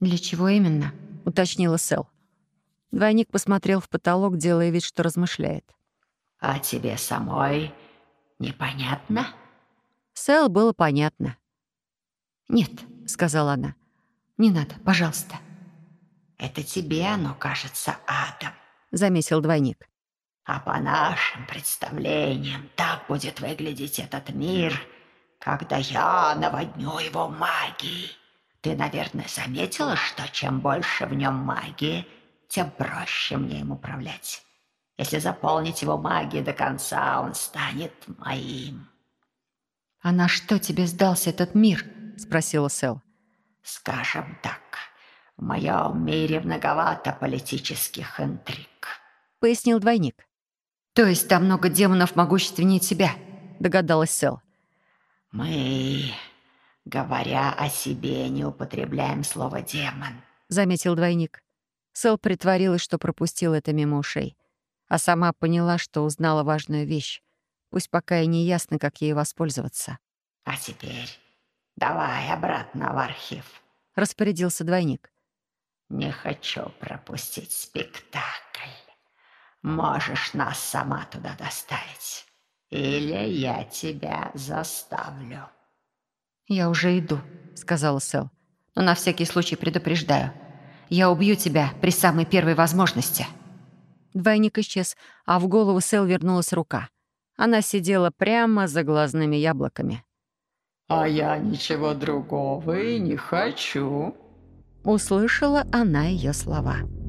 «Для чего именно?» — уточнила Сэл. Двойник посмотрел в потолок, делая вид, что размышляет. «А тебе самой непонятно?» Сэл было понятно. «Нет», — сказала она, — «не надо, пожалуйста». «Это тебе оно кажется адом», — заметил двойник. «А по нашим представлениям так будет выглядеть этот мир, когда я наводню его магией. Ты, наверное, заметила, что чем больше в нем магии, тем проще мне им управлять. Если заполнить его магией до конца, он станет моим». «А на что тебе сдался этот мир?» — спросила Сэл. «Скажем так, в моем мире многовато политических интриг», — пояснил двойник. «То есть там много демонов могущественнее тебя?» — догадалась Сэл. «Мы, говоря о себе, не употребляем слово «демон», — заметил двойник. Сэл притворилась, что пропустила это мимо ушей, а сама поняла, что узнала важную вещь. Пусть пока и не ясно, как ей воспользоваться. «А теперь давай обратно в архив», — распорядился двойник. «Не хочу пропустить спектакль. Можешь нас сама туда доставить, или я тебя заставлю». «Я уже иду», — сказала Сэл. «Но на всякий случай предупреждаю. Я убью тебя при самой первой возможности». Двойник исчез, а в голову Сэл вернулась рука. Она сидела прямо за глазными яблоками. «А я ничего другого и не хочу», — услышала она ее слова. В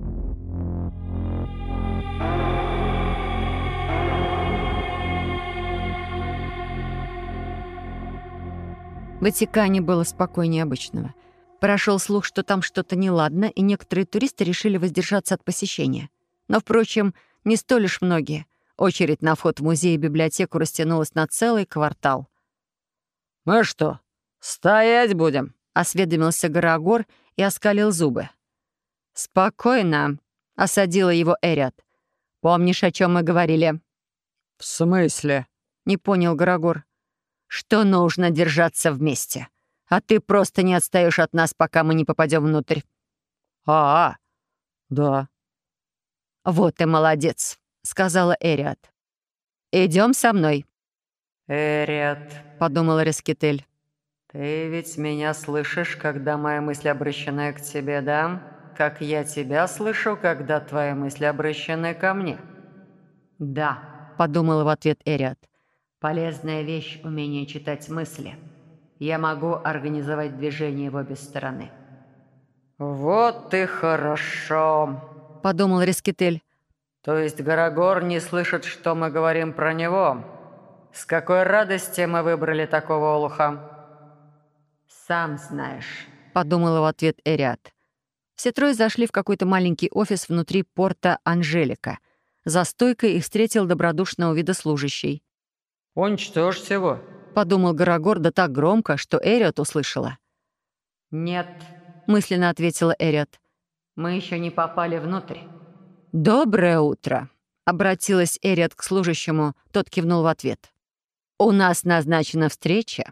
Ватикане было спокойнее обычного. Прошел слух, что там что-то неладно, и некоторые туристы решили воздержаться от посещения. Но, впрочем, не столь уж многие. Очередь на вход в музей и библиотеку растянулась на целый квартал. «Мы что, стоять будем?» — осведомился Горогор и оскалил зубы. «Спокойно», — осадила его Эриат. «Помнишь, о чем мы говорили?» «В смысле?» — не понял Горогор. «Что нужно держаться вместе, а ты просто не отстаешь от нас, пока мы не попадем внутрь». «А, -а да». «Вот и молодец», — сказала Эриат. Идем со мной». «Эриат», — подумала Рескитель. «Ты ведь меня слышишь, когда моя мысль обращена к тебе, да? Как я тебя слышу, когда твои мысли обращены ко мне?» «Да», — подумала в ответ Эриат. «Полезная вещь — умение читать мысли. Я могу организовать движение в обе стороны». «Вот и хорошо», — подумал Рескитель. «То есть Горогор не слышит, что мы говорим про него? С какой радости мы выбрали такого олуха?» «Сам знаешь», — подумала в ответ Эриат. Все трое зашли в какой-то маленький офис внутри порта Анжелика. За стойкой их встретил добродушного вида служащий. «Уничтожьте его», — подумал Горогор да так громко, что Эриот услышала. «Нет», — мысленно ответила Эриот. «Мы еще не попали внутрь». «Доброе утро», — обратилась Эриот к служащему, тот кивнул в ответ. «У нас назначена встреча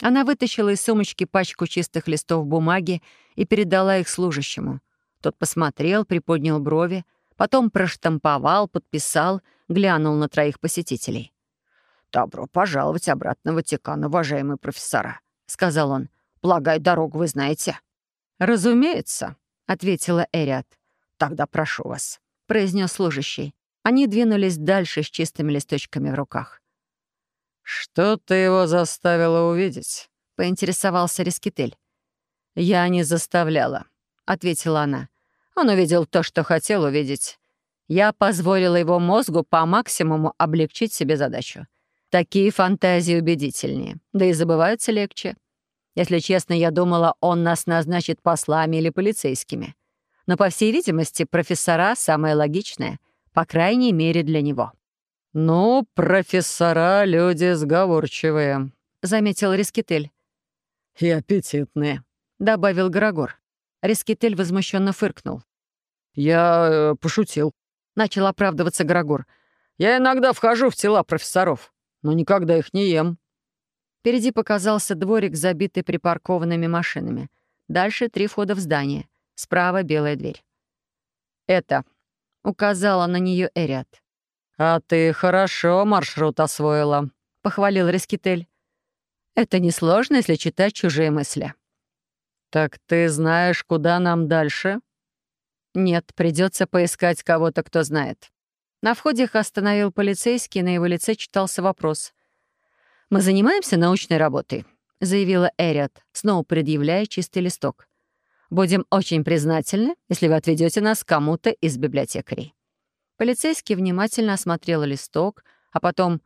она вытащила из сумочки пачку чистых листов бумаги и передала их служащему. Тот посмотрел, приподнял брови, потом проштамповал, подписал, глянул на троих посетителей. «Добро пожаловать обратно в Ватикан, уважаемые профессора», — сказал он. «Полагаю, дорогу вы знаете». «Разумеется», — ответила Эриат. «Тогда прошу вас», — произнес служащий. Они двинулись дальше с чистыми листочками в руках. «Что ты его заставила увидеть?» — поинтересовался Рискитель. «Я не заставляла», — ответила она. «Он увидел то, что хотел увидеть. Я позволила его мозгу по максимуму облегчить себе задачу. Такие фантазии убедительнее, да и забываются легче. Если честно, я думала, он нас назначит послами или полицейскими. Но, по всей видимости, профессора — самое логичное, по крайней мере, для него. «Ну, профессора — люди сговорчивые», — заметил Рискитель. «И аппетитные», — добавил Горогор. Рискитель возмущенно фыркнул. «Я э, пошутил», — начал оправдываться Горогор. «Я иногда вхожу в тела профессоров, но никогда их не ем». Впереди показался дворик, забитый припаркованными машинами. Дальше три входа в здание. Справа белая дверь. «Это», — указала на нее Эриат. «А ты хорошо маршрут освоила», — похвалил Рескитель. «Это несложно, если читать чужие мысли». «Так ты знаешь, куда нам дальше?» «Нет, придется поискать кого-то, кто знает». На входе их остановил полицейский, на его лице читался вопрос — «Мы занимаемся научной работой», — заявила Эриот, снова предъявляя чистый листок. «Будем очень признательны, если вы отведете нас кому-то из библиотекарей». Полицейский внимательно осмотрел листок, а потом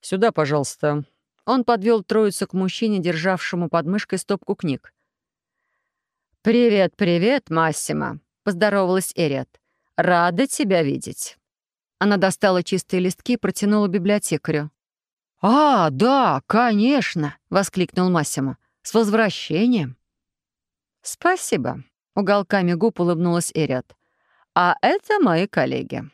«Сюда, пожалуйста». Он подвел троицу к мужчине, державшему под мышкой стопку книг. «Привет, привет, Массимо», — поздоровалась Эриот. «Рада тебя видеть». Она достала чистые листки и протянула библиотекарю. «А, да, конечно!» — воскликнул Массимо. «С возвращением!» «Спасибо!» — уголками губ улыбнулась Эриот. «А это мои коллеги».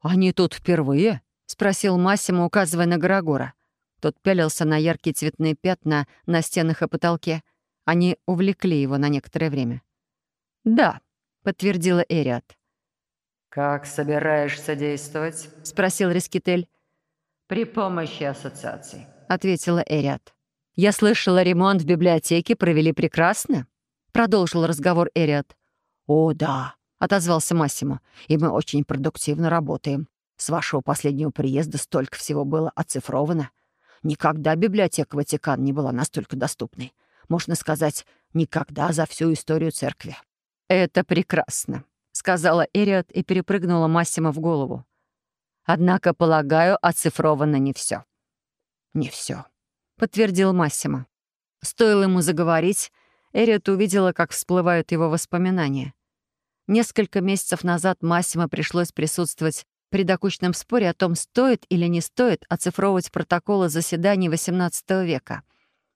«Они тут впервые?» — спросил Массимо, указывая на Горогора. Тот пялился на яркие цветные пятна на стенах и потолке. Они увлекли его на некоторое время. «Да», — подтвердила Эриот. «Как собираешься действовать?» — спросил Рискитель. «При помощи ассоциаций», — ответила Эриат. «Я слышала, ремонт в библиотеке провели прекрасно», — продолжил разговор Эриат. «О, да», — отозвался Массимо, «и мы очень продуктивно работаем. С вашего последнего приезда столько всего было оцифровано. Никогда библиотека Ватикана не была настолько доступной. Можно сказать, никогда за всю историю церкви». «Это прекрасно», — сказала Эриот и перепрыгнула Массимо в голову. Однако, полагаю, оцифровано не все. «Не все, подтвердил Массимо. Стоило ему заговорить, Эриот увидела, как всплывают его воспоминания. Несколько месяцев назад Массимо пришлось присутствовать при докучном споре о том, стоит или не стоит оцифровывать протоколы заседаний XVIII века.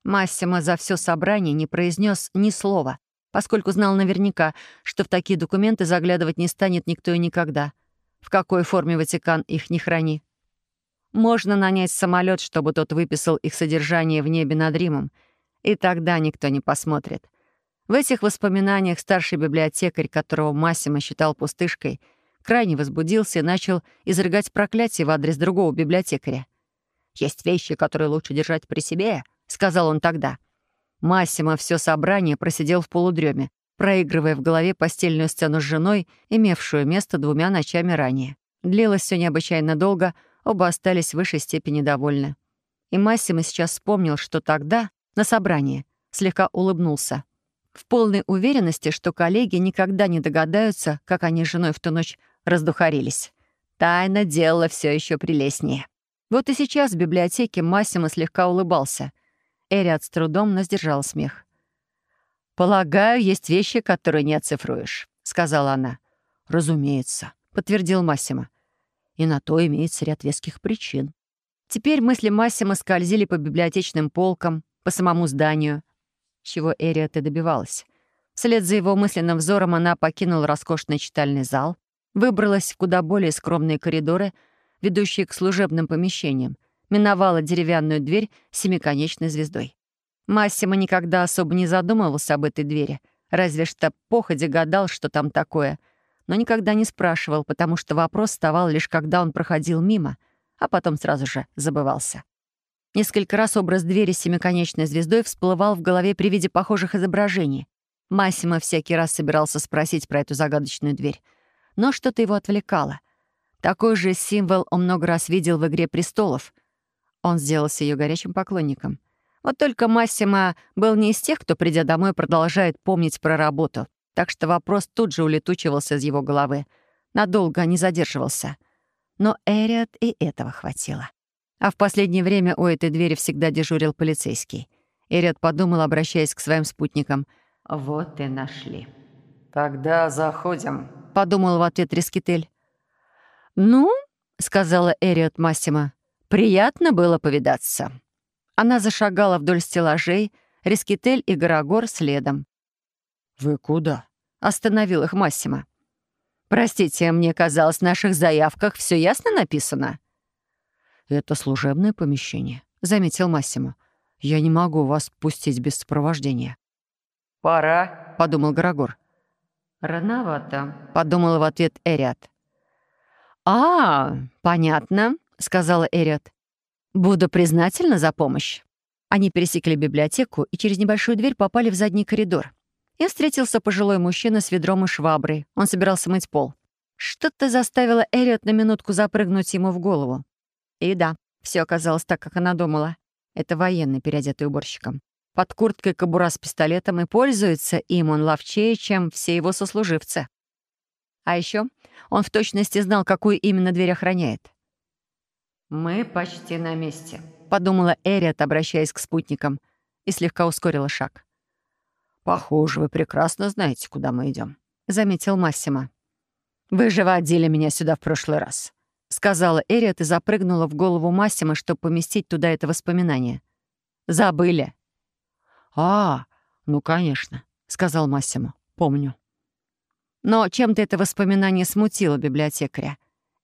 Массимо за все собрание не произнес ни слова, поскольку знал наверняка, что в такие документы заглядывать не станет никто и никогда — в какой форме Ватикан их не храни. Можно нанять самолет, чтобы тот выписал их содержание в небе над Римом, и тогда никто не посмотрит. В этих воспоминаниях старший библиотекарь, которого Массимо считал пустышкой, крайне возбудился и начал изрыгать проклятие в адрес другого библиотекаря. «Есть вещи, которые лучше держать при себе», — сказал он тогда. Массимо все собрание просидел в полудреме, проигрывая в голове постельную сцену с женой, имевшую место двумя ночами ранее. Длилось все необычайно долго, оба остались в высшей степени довольны. И Массимо сейчас вспомнил, что тогда, на собрании, слегка улыбнулся. В полной уверенности, что коллеги никогда не догадаются, как они с женой в ту ночь раздухарились. Тайна делала все еще прелестнее. Вот и сейчас в библиотеке Массимо слегка улыбался. Эриат с трудом, но сдержал смех. «Полагаю, есть вещи, которые не оцифруешь», — сказала она. «Разумеется», — подтвердил Массимо. «И на то имеется ряд веских причин». Теперь мысли Массимо скользили по библиотечным полкам, по самому зданию, чего Эриот и добивалась. Вслед за его мысленным взором она покинула роскошный читальный зал, выбралась в куда более скромные коридоры, ведущие к служебным помещениям, миновала деревянную дверь с семиконечной звездой. Массимо никогда особо не задумывался об этой двери, разве что походе гадал, что там такое, но никогда не спрашивал, потому что вопрос вставал лишь когда он проходил мимо, а потом сразу же забывался. Несколько раз образ двери с семиконечной звездой всплывал в голове при виде похожих изображений. Массимо всякий раз собирался спросить про эту загадочную дверь, но что-то его отвлекало. Такой же символ он много раз видел в «Игре престолов». Он сделался ее горячим поклонником — вот только Массимо был не из тех, кто, придя домой, продолжает помнить про работу. Так что вопрос тут же улетучивался из его головы. Надолго не задерживался. Но Эриот и этого хватило. А в последнее время у этой двери всегда дежурил полицейский. Эриот подумал, обращаясь к своим спутникам. «Вот и нашли». «Тогда заходим», — подумал в ответ Рискитель. «Ну», — сказала Эриот Массима, — «приятно было повидаться». Она зашагала вдоль стеллажей, Рискитель и Горогор следом. «Вы куда?» — остановил их Массима. «Простите, мне казалось, в наших заявках все ясно написано». «Это служебное помещение», — заметил Массимо. «Я не могу вас пустить без сопровождения». «Пора», — подумал Горогор. «Рановато», — подумала в ответ Эриат. «А, понятно», — сказала Эриот. «Буду признательна за помощь». Они пересекли библиотеку и через небольшую дверь попали в задний коридор. Им встретился пожилой мужчина с ведром и шваброй. Он собирался мыть пол. Что-то заставило Эриот на минутку запрыгнуть ему в голову. И да, все оказалось так, как она думала. Это военный, переодетый уборщиком. Под курткой кобура с пистолетом, и пользуется им он ловчее, чем все его сослуживцы. А еще он в точности знал, какую именно дверь охраняет. «Мы почти на месте», — подумала Эриот, обращаясь к спутникам, и слегка ускорила шаг. «Похоже, вы прекрасно знаете, куда мы идем, заметил Массимо. «Вы же водили меня сюда в прошлый раз», — сказала Эриот и запрыгнула в голову Массимо, чтобы поместить туда это воспоминание. «Забыли». «А, ну, конечно», — сказал Массимо. «Помню». Но чем-то это воспоминание смутило библиотекаря.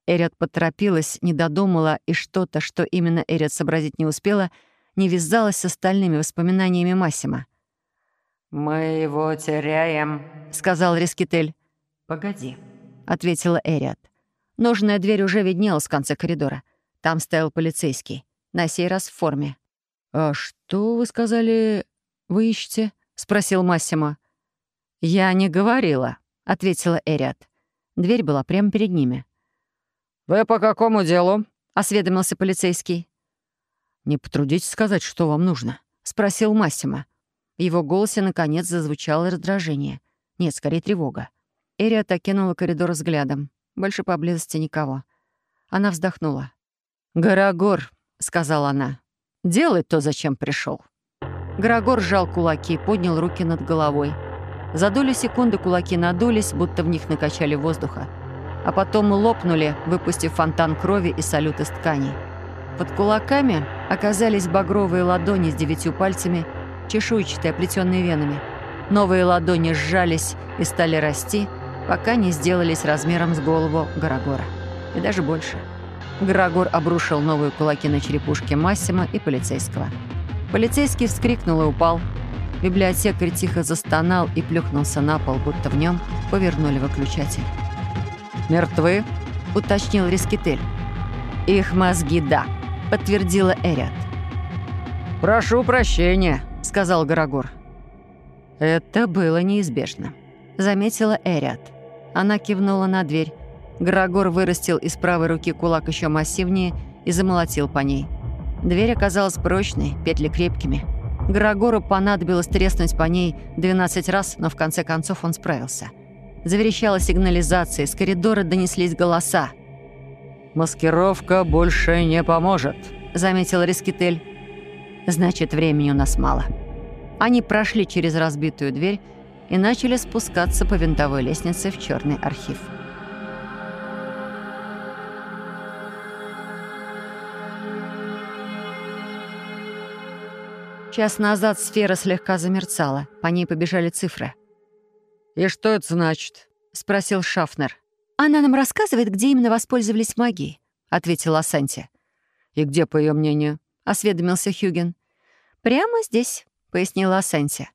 Эриот поторопилась, не додумала, и что-то, что именно Эриот сообразить не успела, не вязалось с остальными воспоминаниями Массима. «Мы его теряем», — сказал Рискитель. «Погоди», — ответила Эриот. Нужная дверь уже виднелась в конце коридора. Там стоял полицейский, на сей раз в форме. «А что вы сказали, вы ищете?» — спросил Массимо. «Я не говорила», — ответила Эриот. Дверь была прямо перед ними. «Вы по какому делу?» — осведомился полицейский. «Не потрудитесь сказать, что вам нужно?» — спросил Массимо. В его голосе, наконец, зазвучало раздражение. Нет, скорее, тревога. Эриот окинула коридор взглядом. Больше поблизости никого. Она вздохнула. «Горогор», — сказала она, — «делай то, зачем пришел. Горогор сжал кулаки и поднял руки над головой. За долю секунды кулаки надулись, будто в них накачали воздуха а потом лопнули, выпустив фонтан крови и салют из тканей. Под кулаками оказались багровые ладони с девятью пальцами, чешуйчатые, оплетенные венами. Новые ладони сжались и стали расти, пока не сделались размером с голову Горогора. И даже больше. Горогор обрушил новые кулаки на черепушки Массима и полицейского. Полицейский вскрикнул и упал. Библиотекарь тихо застонал и плюхнулся на пол, будто в нем повернули выключатель. «Мертвы?» — уточнил Рискитель. «Их мозги — да», — подтвердила Эриат. «Прошу прощения», — сказал Горогор. «Это было неизбежно», — заметила Эриат. Она кивнула на дверь. Горогор вырастил из правой руки кулак еще массивнее и замолотил по ней. Дверь оказалась прочной, петли крепкими. Горогору понадобилось треснуть по ней 12 раз, но в конце концов он справился. Заверещала сигнализация, из коридора донеслись голоса. «Маскировка больше не поможет», — заметил Рискитель. «Значит, времени у нас мало». Они прошли через разбитую дверь и начали спускаться по винтовой лестнице в черный архив. Час назад сфера слегка замерцала, по ней побежали цифры. «И что это значит?» — спросил Шафнер. «Она нам рассказывает, где именно воспользовались магией», — ответила Асанти. «И где, по ее мнению?» — осведомился Хюген. «Прямо здесь», — пояснила Асанти.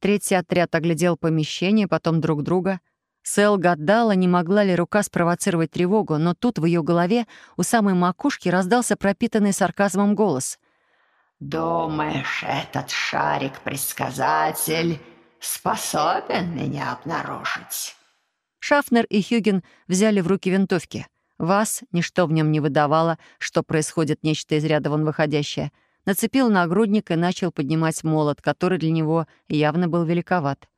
Третий отряд оглядел помещение, потом друг друга. Сэл гадала, не могла ли рука спровоцировать тревогу, но тут в ее голове у самой макушки раздался пропитанный сарказмом голос. «Думаешь, этот шарик-предсказатель способен меня обнаружить». Шафнер и Хюген взяли в руки винтовки. Вас, ничто в нем не выдавало, что происходит нечто из ряда вон выходящее. Нацепил нагрудник и начал поднимать молот, который для него явно был великоват.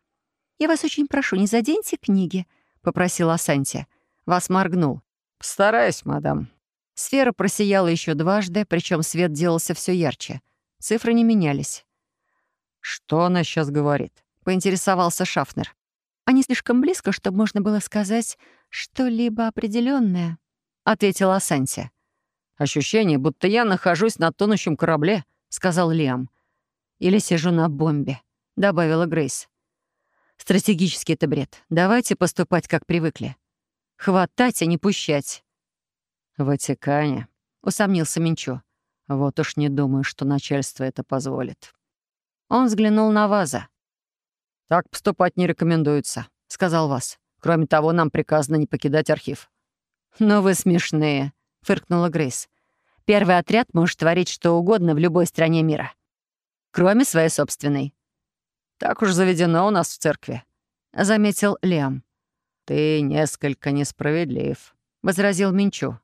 «Я вас очень прошу, не заденьте книги», — попросила Асанти. Вас моргнул. «Постараюсь, мадам». Сфера просияла еще дважды, причем свет делался все ярче. Цифры не менялись. «Что она сейчас говорит?» — поинтересовался Шафнер. «Они слишком близко, чтобы можно было сказать что-либо определенное, ответила Асанти. «Ощущение, будто я нахожусь на тонущем корабле», — сказал Лиам. «Или сижу на бомбе», — добавила Грейс. «Стратегический это бред. Давайте поступать, как привыкли. Хватать, а не пущать». «В Ватикане», — усомнился Минчо. «Вот уж не думаю, что начальство это позволит». Он взглянул на Ваза. «Так поступать не рекомендуется», — сказал Ваз. «Кроме того, нам приказано не покидать архив». «Но вы смешные», — фыркнула Грейс. «Первый отряд может творить что угодно в любой стране мира, кроме своей собственной». «Так уж заведено у нас в церкви», — заметил Лиам. «Ты несколько несправедлив», — возразил Минчу.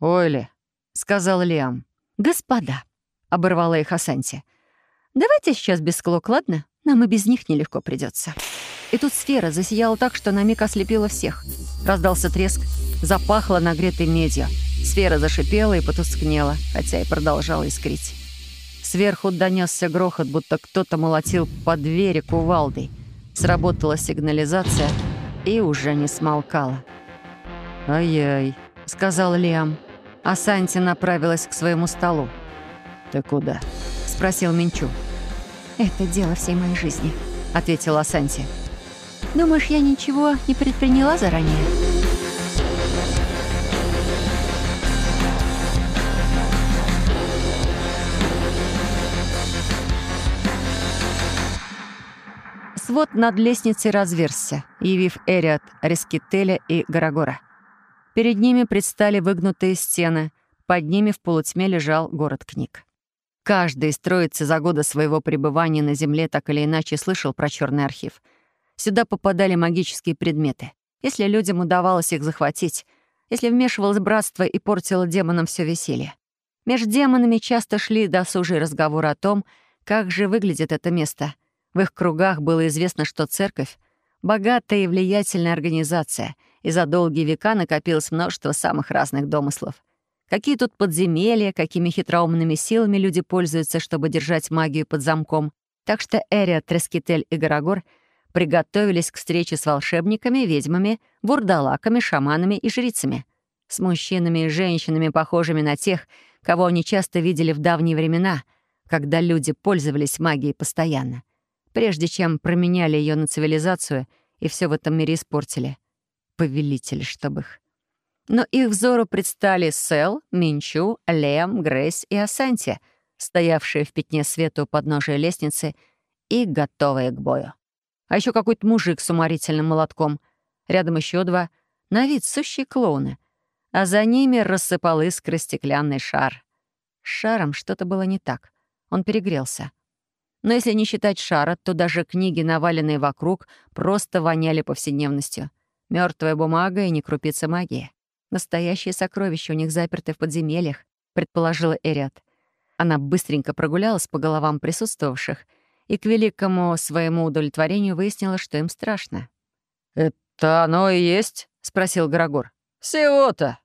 «Ойли», — сказал Лиам. «Господа», — оборвала их Асанти, — «давайте сейчас без склок, ладно? Нам и без них нелегко придется. И тут сфера засияла так, что на миг ослепила всех. Раздался треск, запахло нагретой медью. Сфера зашипела и потускнела, хотя и продолжала искрить. Сверху донесся грохот, будто кто-то молотил по двери кувалдой. Сработала сигнализация и уже не смолкала. «Ай-яй», — сказал Лиам. А Санти направилась к своему столу. «Ты куда?» — спросил Минчу. «Это дело всей моей жизни», — ответила Санти. «Думаешь, я ничего не предприняла заранее?» Свод над лестницей разверзся, явив Эриат, Рескителя и Гарагора. Перед ними предстали выгнутые стены, под ними в полутьме лежал город книг. Каждый из троицы за годы своего пребывания на Земле так или иначе слышал про черный архив. Сюда попадали магические предметы. Если людям удавалось их захватить, если вмешивалось братство и портило демонам все веселье. Между демонами часто шли досужие разговоры о том, как же выглядит это место. В их кругах было известно, что церковь — богатая и влиятельная организация, и за долгие века накопилось множество самых разных домыслов — Какие тут подземелья, какими хитроумными силами люди пользуются, чтобы держать магию под замком. Так что Эрия, Трескитель и Горогор приготовились к встрече с волшебниками, ведьмами, бурдалаками, шаманами и жрицами. С мужчинами и женщинами, похожими на тех, кого они часто видели в давние времена, когда люди пользовались магией постоянно, прежде чем променяли ее на цивилизацию и все в этом мире испортили. Повелители, чтобы их но их взору предстали Сел, Минчу, Лем, Грейс и Асанти, стоявшие в пятне света у подножия лестницы и готовые к бою. А еще какой-то мужик с уморительным молотком. Рядом еще два, на вид сущие клоуны. А за ними рассыпал искры стеклянный шар. С шаром что-то было не так. Он перегрелся. Но если не считать шара, то даже книги, наваленные вокруг, просто воняли повседневностью. Мертвая бумага и не крупица магии. Настоящие сокровища у них заперты в подземельях, предположила Эриат. Она быстренько прогулялась по головам присутствовавших и к великому своему удовлетворению выяснила, что им страшно. «Это оно и есть?» — спросил Грагор. «Всего-то».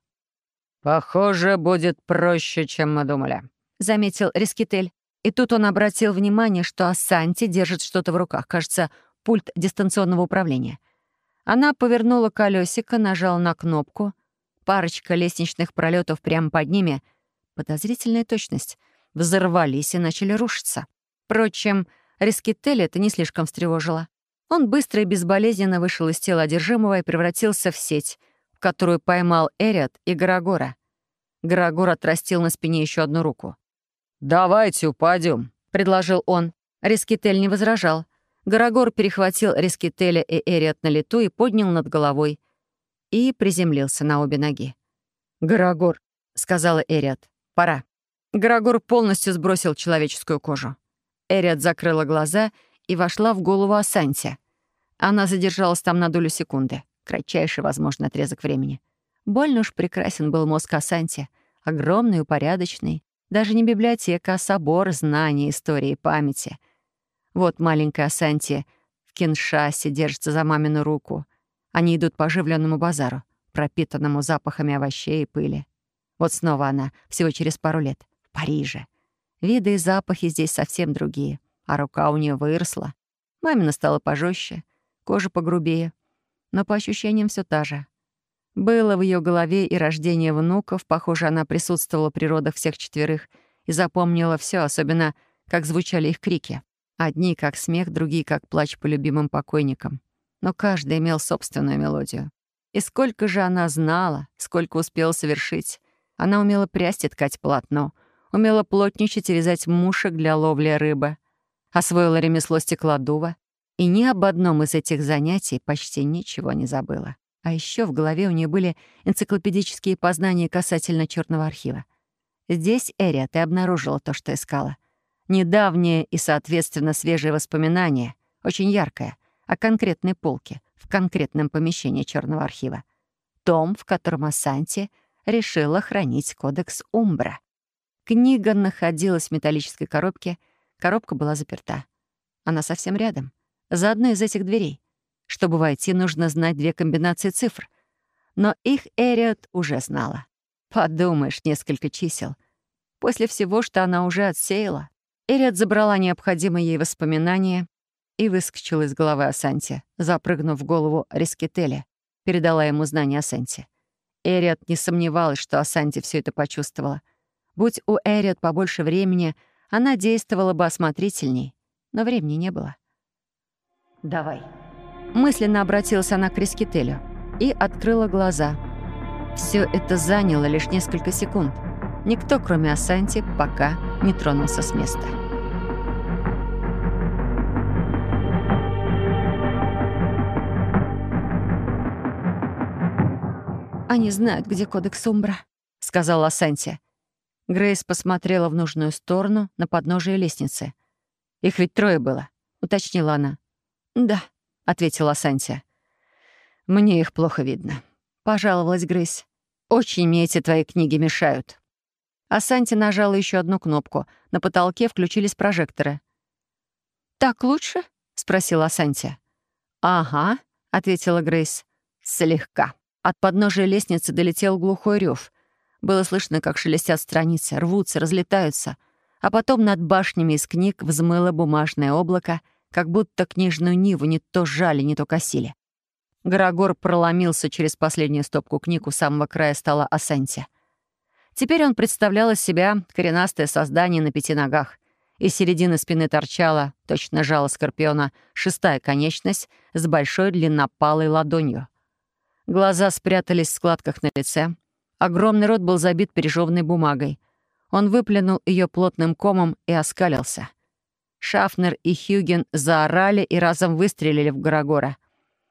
«Похоже, будет проще, чем мы думали», — заметил Рискитель. И тут он обратил внимание, что Асанти держит что-то в руках, кажется, пульт дистанционного управления. Она повернула колесико, нажала на кнопку, парочка лестничных пролетов прямо под ними, подозрительная точность, взорвались и начали рушиться. Впрочем, Рискетель это не слишком встревожило. Он быстро и безболезненно вышел из тела одержимого и превратился в сеть, в которую поймал Эриот и Горогора. Горогор отрастил на спине еще одну руку. «Давайте упадем, предложил он. Рискетель не возражал. Горогор перехватил Рискетеля и Эриот на лету и поднял над головой и приземлился на обе ноги. «Горогор», — сказала Эриат, — «пора». Горогор полностью сбросил человеческую кожу. Эриат закрыла глаза и вошла в голову Асанти. Она задержалась там на долю секунды, кратчайший возможный отрезок времени. Больно уж прекрасен был мозг Асанти, огромный, упорядоченный, даже не библиотека, а собор знаний, истории, памяти. Вот маленькая Асанти в Киншасе держится за мамину руку — они идут по оживленному базару, пропитанному запахами овощей и пыли. Вот снова она, всего через пару лет, в Париже. Виды и запахи здесь совсем другие, а рука у нее выросла. Мамина стала пожестче, кожа погрубее, но по ощущениям все та же. Было в ее голове и рождение внуков, похоже, она присутствовала при родах всех четверых и запомнила все, особенно как звучали их крики. Одни как смех, другие как плач по любимым покойникам. Но каждый имел собственную мелодию. И сколько же она знала, сколько успела совершить. Она умела прясть и ткать полотно, умела плотничать и вязать мушек для ловли рыбы, освоила ремесло стеклодува и ни об одном из этих занятий почти ничего не забыла. А еще в голове у нее были энциклопедические познания касательно черного архива. Здесь, Эрия, ты обнаружила то, что искала. Недавнее и, соответственно, свежее воспоминание, очень яркое, о конкретной полке в конкретном помещении черного архива. Том, в котором Асанти решила хранить кодекс Умбра. Книга находилась в металлической коробке, коробка была заперта. Она совсем рядом, за одной из этих дверей. Чтобы войти, нужно знать две комбинации цифр. Но их Эриот уже знала. Подумаешь, несколько чисел. После всего, что она уже отсеяла, Эриот забрала необходимые ей воспоминания и выскочила из головы Асанти, запрыгнув в голову Рискетеля, передала ему знания Асанти. Эриот не сомневалась, что Асанти все это почувствовала. Будь у Эриот побольше времени, она действовала бы осмотрительней, но времени не было. «Давай», Мысленно обратилась она к Рискетелю и открыла глаза. Все это заняло лишь несколько секунд. Никто, кроме Асанти, пока не тронулся с места. «Они знают, где кодекс Умбра», — сказала Асанти. Грейс посмотрела в нужную сторону, на подножие лестницы. «Их ведь трое было», — уточнила она. «Да», ответила Санти. «Мне их плохо видно», — пожаловалась Грейс. «Очень мне эти твои книги мешают». А Санти нажала еще одну кнопку. На потолке включились прожекторы. «Так лучше?» — спросила Санти. «Ага», — ответила Грейс. «Слегка». От подножия лестницы долетел глухой рев. Было слышно, как шелестят страницы, рвутся, разлетаются. А потом над башнями из книг взмыло бумажное облако — как будто книжную ниву не то сжали, не то косили. Горогор проломился через последнюю стопку книг у самого края стола Асенти. Теперь он представлял из себя коренастое создание на пяти ногах. Из середины спины торчала, точно жало скорпиона, шестая конечность с большой длиннопалой ладонью. Глаза спрятались в складках на лице. Огромный рот был забит пережеванной бумагой. Он выплюнул ее плотным комом и оскалился. Шафнер и Хюген заорали и разом выстрелили в Горогора.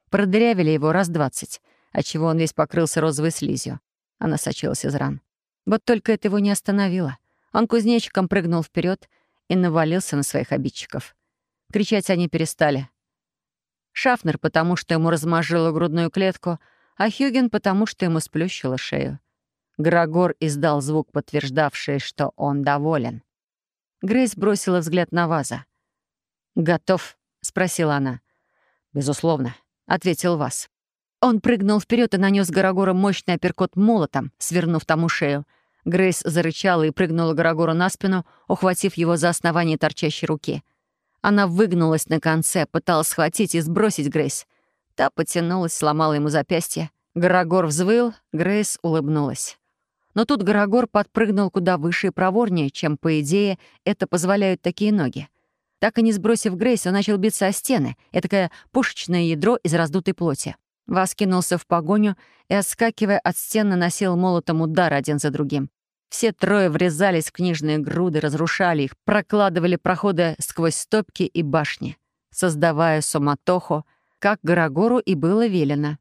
Продырявили его раз двадцать, отчего он весь покрылся розовой слизью. Она сочилась из ран. Вот только это его не остановило. Он кузнечиком прыгнул вперед и навалился на своих обидчиков. Кричать они перестали. Шафнер, потому что ему размажило грудную клетку, а Хюген, потому что ему сплющило шею. Грагор издал звук, подтверждавший, что он доволен. Грейс бросила взгляд на Ваза. «Готов?» — спросила она. «Безусловно», — ответил Ваз. Он прыгнул вперед и нанес Горогору мощный апперкот молотом, свернув тому шею. Грейс зарычала и прыгнула Горогору на спину, ухватив его за основание торчащей руки. Она выгнулась на конце, пыталась схватить и сбросить Грейс. Та потянулась, сломала ему запястье. Горогор взвыл, Грейс улыбнулась. Но тут Горогор подпрыгнул куда выше и проворнее, чем, по идее, это позволяют такие ноги. Так и не сбросив Грейс, он начал биться о стены, этакое пушечное ядро из раздутой плоти. Вас кинулся в погоню и, отскакивая от стен, наносил молотом удар один за другим. Все трое врезались в книжные груды, разрушали их, прокладывали проходы сквозь стопки и башни, создавая суматоху, как Горогору и было велено.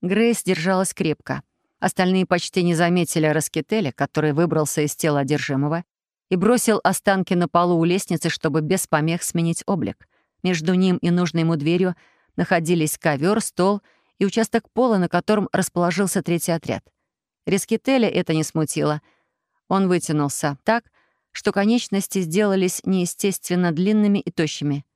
Грейс держалась крепко. Остальные почти не заметили Раскетеля, который выбрался из тела одержимого и бросил останки на полу у лестницы, чтобы без помех сменить облик. Между ним и нужной ему дверью находились ковер, стол и участок пола, на котором расположился третий отряд. Рискетеля это не смутило. Он вытянулся так, что конечности сделались неестественно длинными и тощими,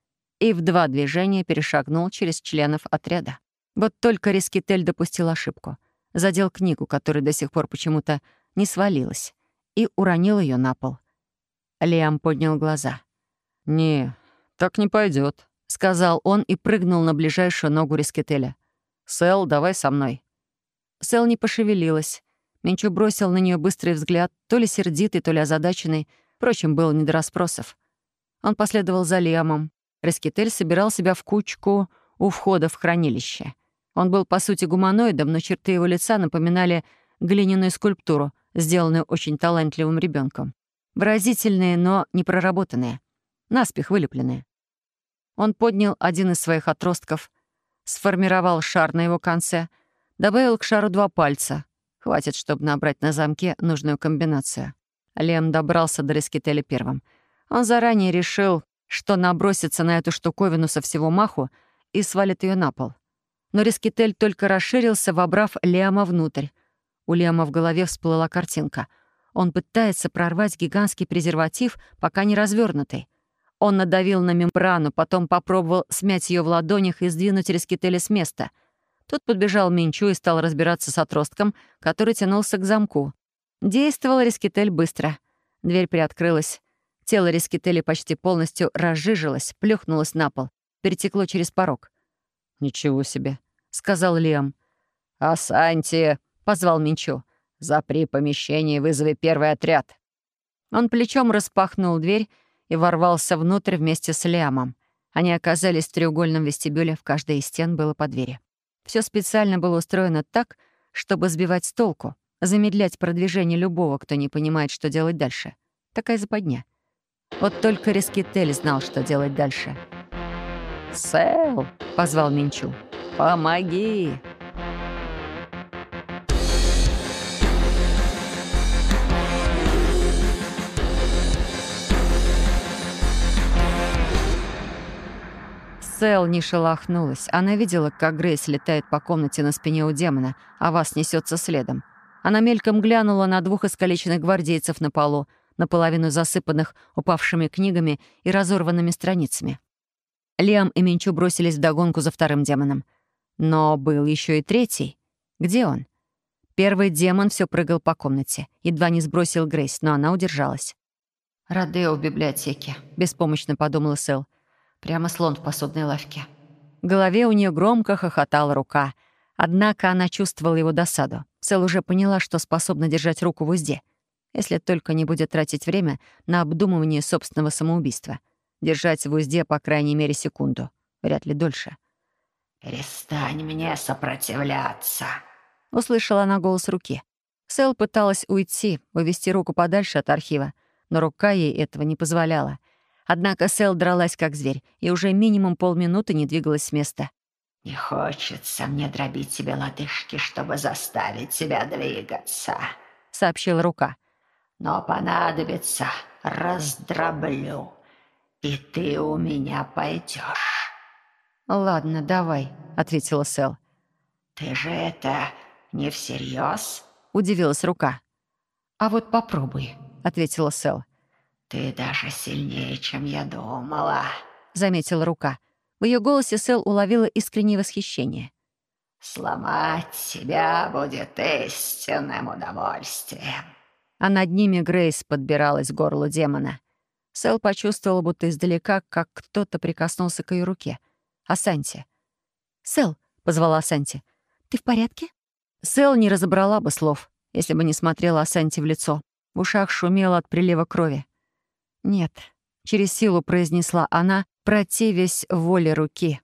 и в два движения перешагнул через членов отряда. Вот только Рискетель допустил ошибку — задел книгу, которая до сих пор почему-то не свалилась и уронил ее на пол. Лиам поднял глаза. «Не, так не пойдет, сказал он и прыгнул на ближайшую ногу Рискетеля. «Сэл, давай со мной». Сэл не пошевелилась. Менчу бросил на нее быстрый взгляд, то ли сердитый, то ли озадаченный. Впрочем, было не до расспросов. Он последовал за Лиамом. Рискетель собирал себя в кучку у входа в хранилище. Он был, по сути, гуманоидом, но черты его лица напоминали глиняную скульптуру, сделанную очень талантливым ребенком. Выразительные, но не проработанные. Наспех вылепленные. Он поднял один из своих отростков, сформировал шар на его конце, добавил к шару два пальца. Хватит, чтобы набрать на замке нужную комбинацию. Лем добрался до Рескителя первым. Он заранее решил, что набросится на эту штуковину со всего маху и свалит ее на пол. Но Рескитель только расширился, вобрав Лиама внутрь. У Лиама в голове всплыла картинка. Он пытается прорвать гигантский презерватив, пока не развернутый. Он надавил на мембрану, потом попробовал смять ее в ладонях и сдвинуть Рескителя с места. Тут подбежал Минчу и стал разбираться с отростком, который тянулся к замку. Действовал Рескитель быстро. Дверь приоткрылась. Тело Рескителя почти полностью разжижилось, плюхнулось на пол, перетекло через порог. «Ничего себе», — сказал Лиам. «Асанти», — позвал Минчу. «Запри помещение и вызови первый отряд». Он плечом распахнул дверь и ворвался внутрь вместе с Лиамом. Они оказались в треугольном вестибюле, в каждой из стен было по двери. Все специально было устроено так, чтобы сбивать с толку, замедлять продвижение любого, кто не понимает, что делать дальше. Такая западня. Вот только Рескитель знал, что делать дальше. «Сэл!» — позвал Минчу. «Помоги!» Сэл не шелохнулась. Она видела, как Грейс летает по комнате на спине у демона, а вас несется следом. Она мельком глянула на двух искалеченных гвардейцев на полу, наполовину засыпанных упавшими книгами и разорванными страницами. Лиам и Минчу бросились вдогонку за вторым демоном. Но был еще и третий. Где он? Первый демон все прыгал по комнате. Едва не сбросил Грейс, но она удержалась. «Родео в библиотеке», — беспомощно подумала Сэл. Прямо слон в посудной лавке. В голове у нее громко хохотала рука. Однако она чувствовала его досаду. Сэл уже поняла, что способна держать руку в узде. Если только не будет тратить время на обдумывание собственного самоубийства. Держать в узде, по крайней мере, секунду. Вряд ли дольше. «Перестань мне сопротивляться», — услышала она голос руки. Сэл пыталась уйти, увести руку подальше от архива, но рука ей этого не позволяла — Однако Сэл дралась как зверь и уже минимум полминуты не двигалась с места. «Не хочется мне дробить тебе лодыжки, чтобы заставить тебя двигаться», — сообщила рука. «Но понадобится, раздроблю, и ты у меня пойдешь. «Ладно, давай», — ответила Сэл. «Ты же это не всерьез? удивилась рука. «А вот попробуй», — ответила Сэл. «Ты даже сильнее, чем я думала», — заметила рука. В ее голосе Сэл уловила искреннее восхищение. «Сломать себя будет истинным удовольствием». А над ними Грейс подбиралась к горлу демона. Сэл почувствовала, будто издалека, как кто-то прикоснулся к ее руке. «Асанти». «Сэл», — позвала Асанти, — «ты в порядке?» Сэл не разобрала бы слов, если бы не смотрела Асанти в лицо. В ушах шумело от прилива крови. «Нет», — через силу произнесла она, противясь воле руки.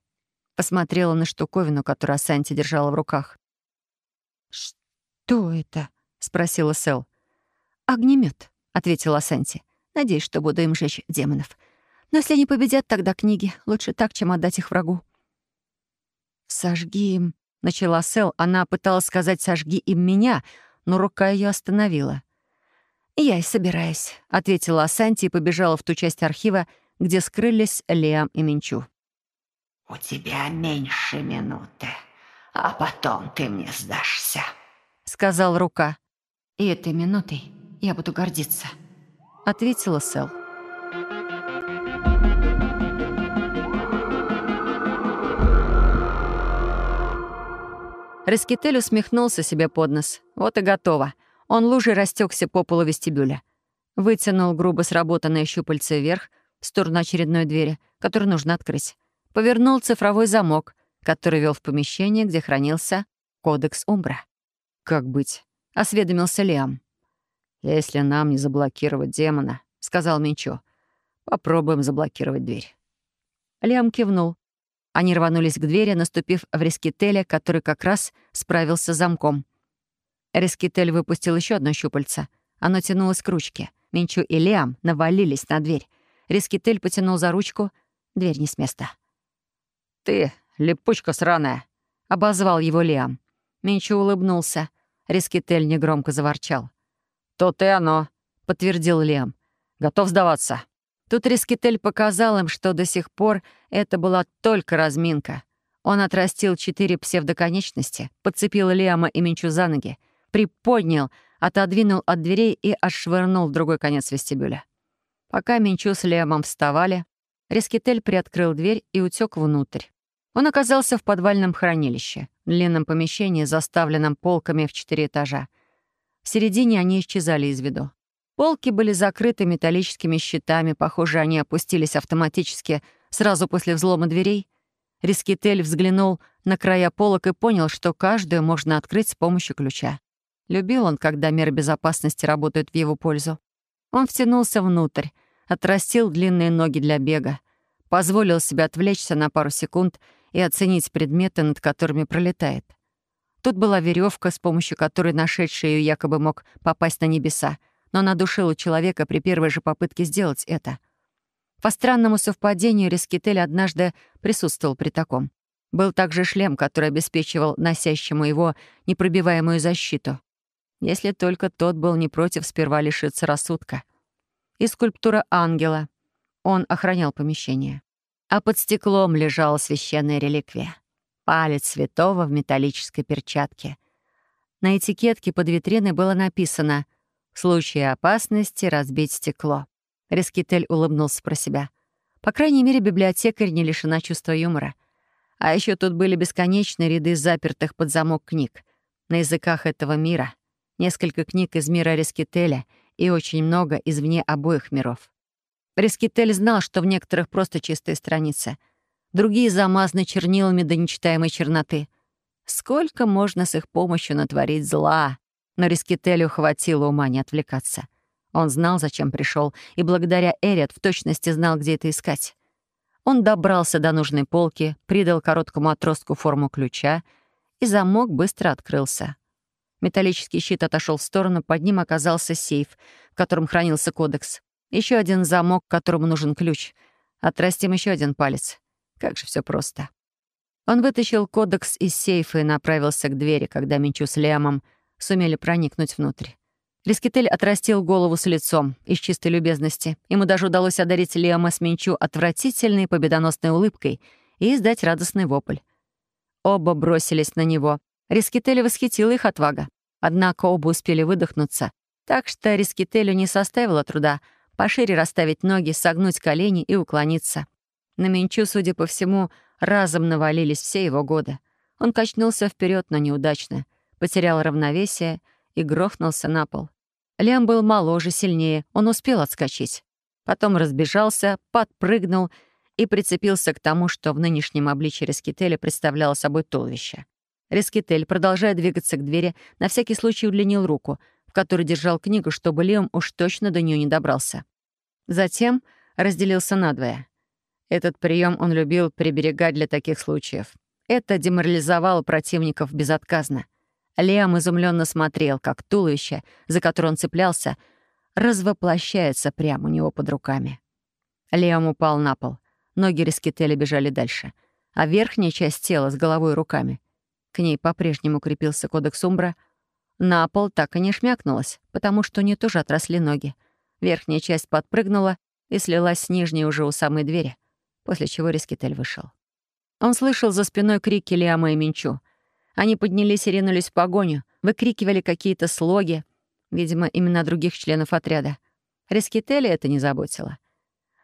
Посмотрела на штуковину, которую Асанти держала в руках. «Что это?» — спросила Сэл. «Огнемет», — ответила Асанти. «Надеюсь, что буду им жечь демонов. Но если они победят, тогда книги. Лучше так, чем отдать их врагу». «Сожги им», — начала Сэл. Она пыталась сказать «сожги им меня», но рука ее остановила. «Я и собираюсь», — ответила Асанти и побежала в ту часть архива, где скрылись Лиам и Минчу. «У тебя меньше минуты, а потом ты мне сдашься», — сказал Рука. «И этой минутой я буду гордиться», — ответила Сэл. Раскитель усмехнулся себе под нос. Вот и готово. Он лужей растекся по полу вестибюля. Вытянул грубо сработанные щупальца вверх в сторону очередной двери, которую нужно открыть. Повернул цифровой замок, который вел в помещение, где хранился кодекс Умбра. «Как быть?» — осведомился Лиам. «Если нам не заблокировать демона», — сказал Минчо, — «попробуем заблокировать дверь». Лиам кивнул. Они рванулись к двери, наступив в рискителя, который как раз справился с замком. Рискитель выпустил еще одно щупальце. Оно тянулось к ручке. Минчу и Лиам навалились на дверь. Рискитель потянул за ручку. Дверь не с места. «Ты, липучка сраная!» — обозвал его Лиам. Минчу улыбнулся. Рискитель негромко заворчал. «То-то и оно», — подтвердил Лиам. «Готов сдаваться?» Тут Рискитель показал им, что до сих пор это была только разминка. Он отрастил четыре псевдоконечности, подцепил Лиама и Минчу за ноги, приподнял, отодвинул от дверей и отшвырнул в другой конец вестибюля. Пока Минчу с Лиамом вставали, Рискитель приоткрыл дверь и утек внутрь. Он оказался в подвальном хранилище, длинном помещении, заставленном полками в четыре этажа. В середине они исчезали из виду. Полки были закрыты металлическими щитами, похоже, они опустились автоматически сразу после взлома дверей. Рискитель взглянул на края полок и понял, что каждую можно открыть с помощью ключа. Любил он, когда меры безопасности работают в его пользу. Он втянулся внутрь, отрастил длинные ноги для бега, позволил себе отвлечься на пару секунд и оценить предметы, над которыми пролетает. Тут была веревка, с помощью которой нашедший ее якобы мог попасть на небеса — но она душила человека при первой же попытке сделать это. По странному совпадению Рискитель однажды присутствовал при таком. Был также шлем, который обеспечивал носящему его непробиваемую защиту. Если только тот был не против сперва лишиться рассудка. И скульптура ангела. Он охранял помещение. А под стеклом лежала священная реликвия. Палец святого в металлической перчатке. На этикетке под витриной было написано — в случае опасности разбить стекло. Рискитель улыбнулся про себя. По крайней мере, библиотекарь не лишена чувства юмора. А еще тут были бесконечные ряды запертых под замок книг. На языках этого мира. Несколько книг из мира Рискителя и очень много извне обоих миров. Рискитель знал, что в некоторых просто чистые страницы. Другие замазаны чернилами до нечитаемой черноты. Сколько можно с их помощью натворить зла? Но Рискителю хватило ума не отвлекаться. Он знал, зачем пришел, и благодаря Эриот в точности знал, где это искать. Он добрался до нужной полки, придал короткому отростку форму ключа, и замок быстро открылся. Металлический щит отошел в сторону, под ним оказался сейф, в котором хранился кодекс. Еще один замок, которому нужен ключ. Отрастим еще один палец. Как же все просто. Он вытащил кодекс из сейфа и направился к двери, когда Минчу с Лиамом сумели проникнуть внутрь. Рискетель отрастил голову с лицом из чистой любезности. Ему даже удалось одарить Лиама Сменчу отвратительной победоносной улыбкой и издать радостный вопль. Оба бросились на него. Рискетеля восхитила их отвага. Однако оба успели выдохнуться, так что Рискетелю не составило труда пошире расставить ноги, согнуть колени и уклониться. На Менчу, судя по всему, разом навалились все его годы. Он качнулся вперед, но неудачно — потерял равновесие и грохнулся на пол. Лем был моложе, сильнее, он успел отскочить. Потом разбежался, подпрыгнул и прицепился к тому, что в нынешнем обличье Рескителя представляло собой туловище. Рескитель, продолжая двигаться к двери, на всякий случай удлинил руку, в которой держал книгу, чтобы Лем уж точно до нее не добрался. Затем разделился надвое. Этот прием он любил приберегать для таких случаев. Это деморализовало противников безотказно — Лиам изумленно смотрел, как туловище, за которое он цеплялся, развоплощается прямо у него под руками. Лиам упал на пол. Ноги Рискетеля бежали дальше, а верхняя часть тела с головой и руками. К ней по-прежнему крепился кодекс Умбра. На пол так и не шмякнулась, потому что у нее тоже отросли ноги. Верхняя часть подпрыгнула и слилась с нижней уже у самой двери, после чего Рискетель вышел. Он слышал за спиной крики Лиама и Минчу — они поднялись и ринулись в погоню, выкрикивали какие-то слоги, видимо, имена других членов отряда. Рискителли это не заботило.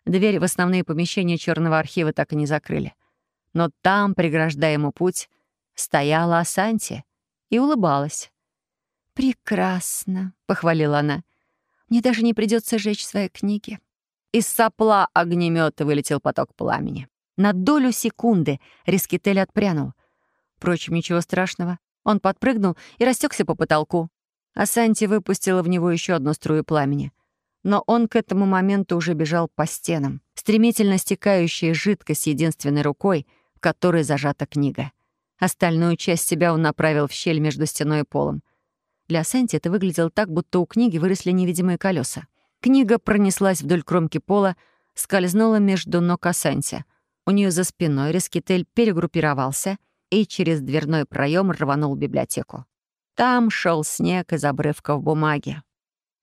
Дверь в основные помещения черного архива так и не закрыли. Но там, преграждая ему путь, стояла Асанти и улыбалась. «Прекрасно», — похвалила она. «Мне даже не придется жечь свои книги». Из сопла огнемета вылетел поток пламени. На долю секунды Рискитель отпрянул. Впрочем, ничего страшного. Он подпрыгнул и растекся по потолку. А Санти выпустила в него еще одну струю пламени. Но он к этому моменту уже бежал по стенам, стремительно стекающая жидкость единственной рукой, в которой зажата книга. Остальную часть себя он направил в щель между стеной и полом. Для Санти это выглядело так, будто у книги выросли невидимые колеса. Книга пронеслась вдоль кромки пола, скользнула между ног Асанти. У нее за спиной Рескитель перегруппировался и через дверной проем рванул в библиотеку. Там шел снег из обрывков бумаги.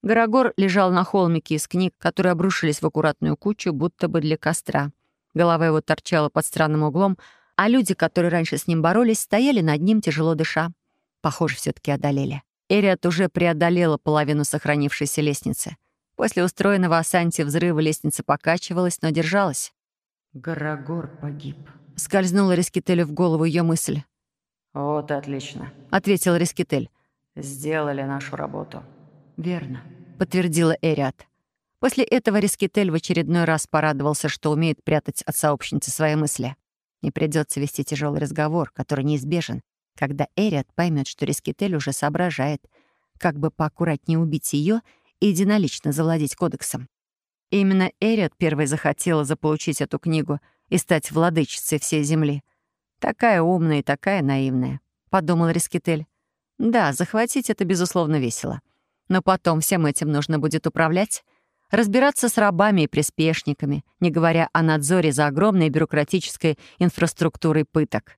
Горогор лежал на холмике из книг, которые обрушились в аккуратную кучу, будто бы для костра. Голова его торчала под странным углом, а люди, которые раньше с ним боролись, стояли над ним, тяжело дыша. Похоже, все таки одолели. Эриат уже преодолела половину сохранившейся лестницы. После устроенного Асанти взрыва лестница покачивалась, но держалась. «Горогор погиб», — скользнула Рискителю в голову ее мысль. «Вот отлично», — ответил Рискитель. «Сделали нашу работу». «Верно», — подтвердила Эриат. После этого Рискитель в очередной раз порадовался, что умеет прятать от сообщницы свои мысли. Не придется вести тяжелый разговор, который неизбежен, когда Эриат поймет, что Рискитель уже соображает, как бы поаккуратнее убить ее единолично завладеть кодексом. Именно Эриот первой захотела заполучить эту книгу и стать владычицей всей земли. Такая умная и такая наивная, — подумал Рискетель. Да, захватить это, безусловно, весело. Но потом всем этим нужно будет управлять, разбираться с рабами и приспешниками, не говоря о надзоре за огромной бюрократической инфраструктурой пыток.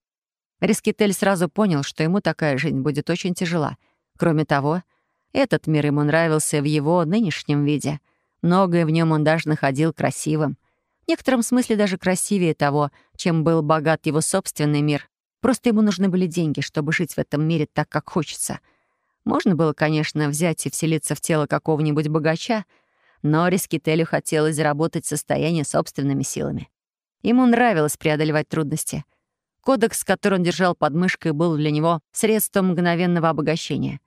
Рискетель сразу понял, что ему такая жизнь будет очень тяжела. Кроме того, этот мир ему нравился в его нынешнем виде. Многое в нем он даже находил красивым. В некотором смысле даже красивее того, чем был богат его собственный мир. Просто ему нужны были деньги, чтобы жить в этом мире так, как хочется. Можно было, конечно, взять и вселиться в тело какого-нибудь богача, но Рискителю хотелось заработать состояние собственными силами. Ему нравилось преодолевать трудности. Кодекс, который он держал под мышкой, был для него средством мгновенного обогащения.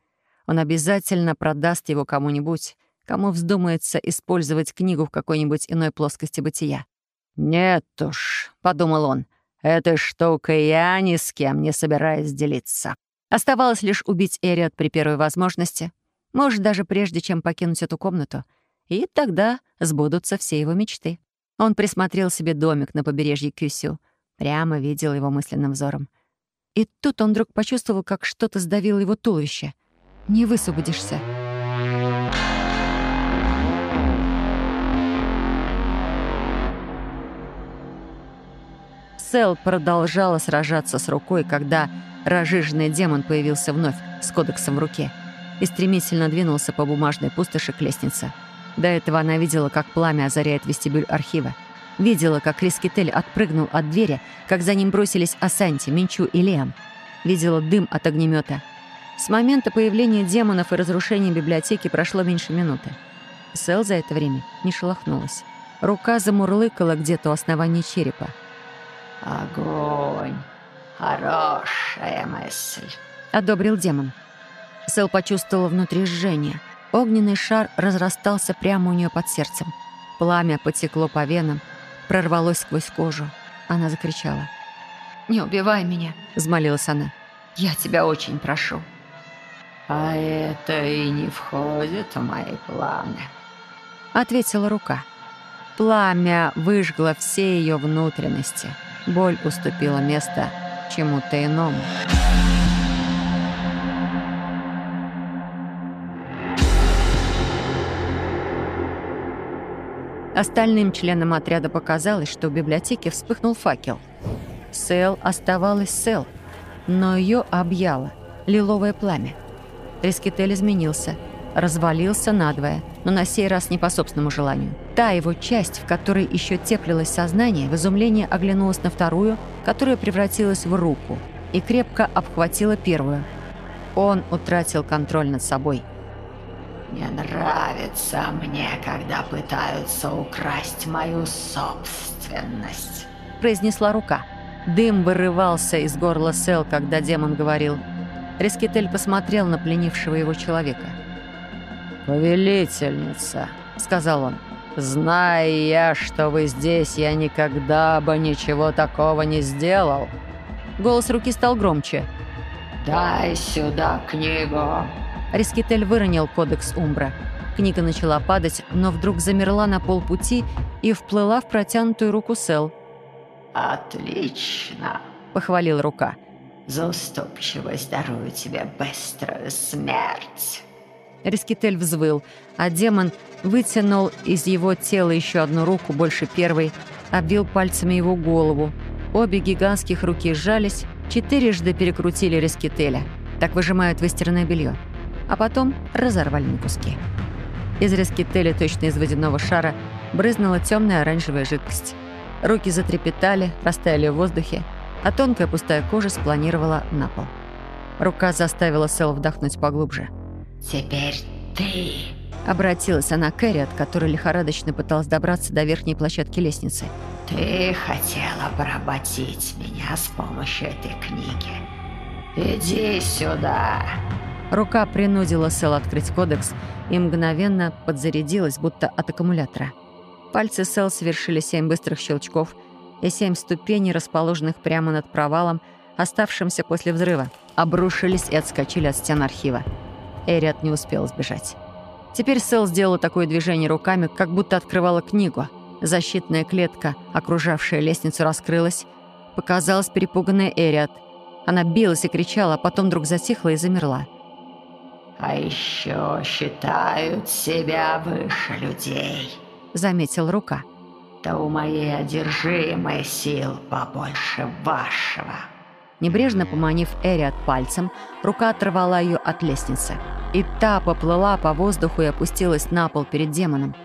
Он обязательно продаст его кому-нибудь, кому вздумается использовать книгу в какой-нибудь иной плоскости бытия. «Нет уж», — подумал он, — «этой штукой я ни с кем не собираюсь делиться». Оставалось лишь убить Эриот при первой возможности, может, даже прежде, чем покинуть эту комнату, и тогда сбудутся все его мечты. Он присмотрел себе домик на побережье Кюсю, прямо видел его мысленным взором. И тут он вдруг почувствовал, как что-то сдавило его туловище — не высвободишься. Сэл продолжала сражаться с рукой, когда разжиженный демон появился вновь с кодексом в руке и стремительно двинулся по бумажной пустоши к лестнице. До этого она видела, как пламя озаряет вестибюль архива. Видела, как Рискетель отпрыгнул от двери, как за ним бросились Асанти, Минчу и Лиам. Видела дым от огнемета — с момента появления демонов и разрушения библиотеки прошло меньше минуты. Сэл за это время не шелохнулась. Рука замурлыкала где-то у основания черепа. «Огонь! Хорошая мысль!» — одобрил демон. Сэл почувствовала внутри жжение. Огненный шар разрастался прямо у нее под сердцем. Пламя потекло по венам, прорвалось сквозь кожу. Она закричала. «Не убивай меня!» — взмолилась она. «Я тебя очень прошу!» «А это и не входит в мои планы», — ответила рука. Пламя выжгло все ее внутренности. Боль уступила место чему-то иному. Остальным членам отряда показалось, что в библиотеке вспыхнул факел. Сэл оставалась Сэл, но ее объяло лиловое пламя. Рискетель изменился, развалился надвое, но на сей раз не по собственному желанию. Та его часть, в которой еще теплилось сознание, в изумлении оглянулась на вторую, которая превратилась в руку, и крепко обхватила первую. Он утратил контроль над собой. «Не нравится мне, когда пытаются украсть мою собственность», — произнесла рука. Дым вырывался из горла Сел, когда демон говорил Рескетель посмотрел на пленившего его человека. «Повелительница», — сказал он, — «зная я, что вы здесь, я никогда бы ничего такого не сделал». Голос руки стал громче. «Дай сюда книгу». Рескетель выронил кодекс Умбра. Книга начала падать, но вдруг замерла на полпути и вплыла в протянутую руку Сел. «Отлично», — похвалил рука. «За уступчивость дарую тебе быструю смерть». Рескитель взвыл, а демон вытянул из его тела еще одну руку, больше первой, обвил пальцами его голову. Обе гигантских руки сжались, четырежды перекрутили Рескителя. Так выжимают выстиранное белье. А потом разорвали на куски. Из Рескителя, точно из водяного шара, брызнула темная оранжевая жидкость. Руки затрепетали, растаяли в воздухе, а тонкая пустая кожа спланировала на пол. Рука заставила Сэл вдохнуть поглубже. «Теперь ты...» Обратилась она к Эриот, которая лихорадочно пыталась добраться до верхней площадки лестницы. «Ты хотела поработить меня с помощью этой книги. Иди сюда!» Рука принудила Сэл открыть кодекс и мгновенно подзарядилась, будто от аккумулятора. Пальцы Сэл совершили семь быстрых щелчков и семь ступеней, расположенных прямо над провалом, оставшимся после взрыва, обрушились и отскочили от стен архива. Эриат не успел сбежать. Теперь Сэл сделала такое движение руками, как будто открывала книгу. Защитная клетка, окружавшая лестницу, раскрылась. Показалась перепуганная Эриат. Она билась и кричала, а потом вдруг затихла и замерла. «А еще считают себя выше людей», — заметил рука. «Да у моей одержимой сил побольше вашего». Небрежно поманив Эриат пальцем, рука оторвала ее от лестницы. И та поплыла по воздуху и опустилась на пол перед демоном.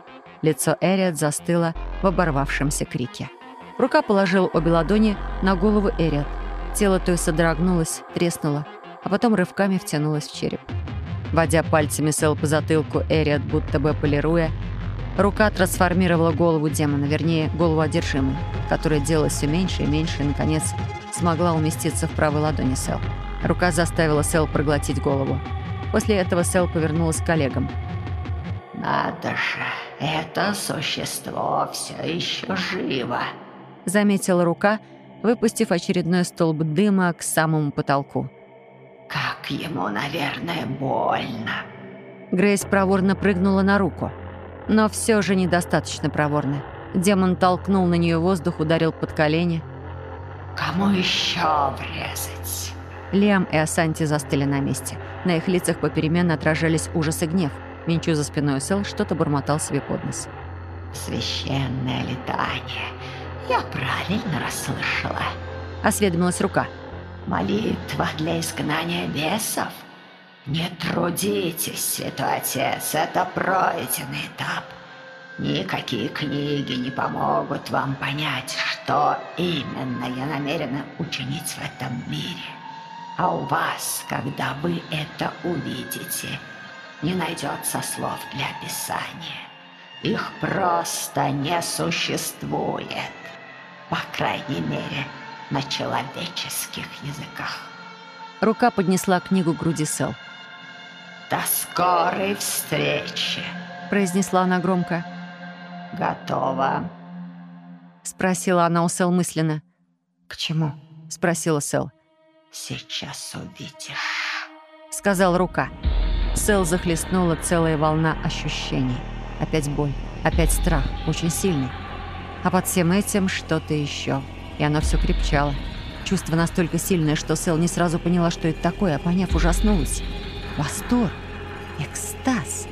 Лицо Эриат застыло в оборвавшемся крике. Рука положила обе ладони на голову Эриат. Тело той содрогнулось, треснуло, а потом рывками втянулось в череп. Водя пальцами Сэл по затылку Эриат, будто бы полируя, рука трансформировала голову демона, вернее, голову одержимой, которая делалась все меньше и меньше, и, наконец, смогла уместиться в правой ладони Сэл. Рука заставила Сэл проглотить голову. После этого Сэл повернулась к коллегам. «Надо же, это существо все еще живо», — заметила рука, выпустив очередной столб дыма к самому потолку. Как ему, наверное, больно. Грейс проворно прыгнула на руку. Но все же недостаточно проворно. Демон толкнул на нее воздух, ударил под колени. «Кому еще врезать?» Лиам и Асанти застыли на месте. На их лицах попеременно отражались ужас и гнев. Минчу за спиной Сэл что-то бормотал себе под нос. «Священное летание. Я правильно расслышала?» Осведомилась рука. Молитва для изгнания бесов? Не трудитесь, святой отец, это пройденный этап. Никакие книги не помогут вам понять, что именно я намерена учинить в этом мире. А у вас, когда вы это увидите, не найдется слов для описания. Их просто не существует. По крайней мере, на человеческих языках. Рука поднесла книгу к груди Сэл. «До скорой встречи!» произнесла она громко. «Готово?» Спросила она у Сэл мысленно. «К чему?» Спросила Сэл. «Сейчас увидишь», сказал рука. Сэл захлестнула целая волна ощущений. Опять боль, опять страх, очень сильный. А под всем этим что-то еще и оно все крепчало. Чувство настолько сильное, что Сэл не сразу поняла, что это такое, а поняв, ужаснулась. Восторг! Экстаз!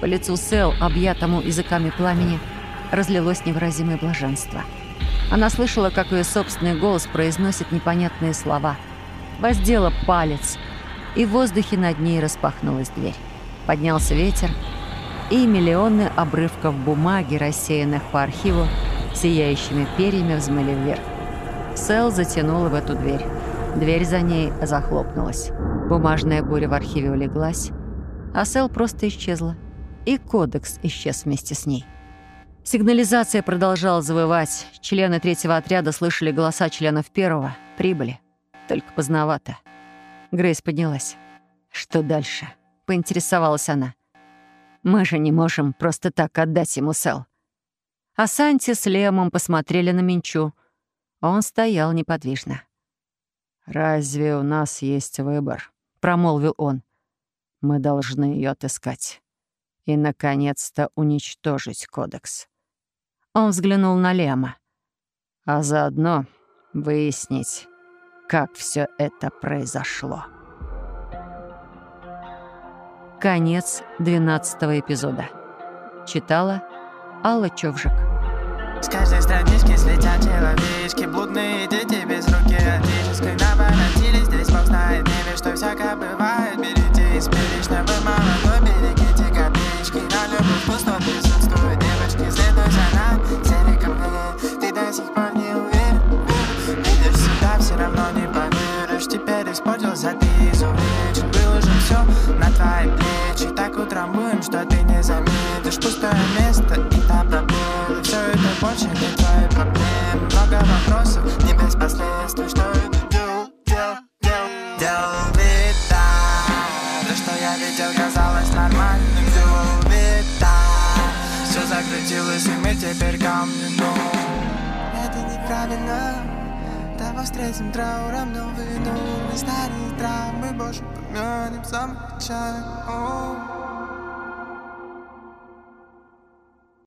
По лицу Сэл, объятому языками пламени, разлилось невыразимое блаженство. Она слышала, как ее собственный голос произносит непонятные слова. Воздела палец, и в воздухе над ней распахнулась дверь. Поднялся ветер, и миллионы обрывков бумаги, рассеянных по архиву, сияющими перьями взмыли вверх. Сэл затянула в эту дверь. Дверь за ней захлопнулась. Бумажная буря в архиве улеглась, а Сэл просто исчезла. И кодекс исчез вместе с ней. Сигнализация продолжала завывать. Члены третьего отряда слышали голоса членов первого. Прибыли. Только поздновато. Грейс поднялась. «Что дальше?» — поинтересовалась она. «Мы же не можем просто так отдать ему Сэл». А Санти с Лемом посмотрели на Минчу. Он стоял неподвижно. «Разве у нас есть выбор?» — промолвил он. «Мы должны ее отыскать. И, наконец-то, уничтожить кодекс». Он взглянул на Лема. «А заодно выяснить, как все это произошло». Конец 12 эпизода. Читала Алла Човжик. С каждой странички слетят человечки Блудные дети без руки отеческой Наворотились, здесь Бог знает небе Что всякое бывает Теперь испортился, ты изувечен Выложим все на твои плечи. Так утром будем, что ты не заметишь. Пустое место и там пробелы. Все это больше не твои проблемы. Много вопросов, не без последствий. Что это делал, делал, делал, делал То, что я видел, казалось нормальным. Делал Все закрутилось, и мы теперь камни, но Это неправильно Давай встретим трауром новый дом И старые травмы больше помянем самый печаль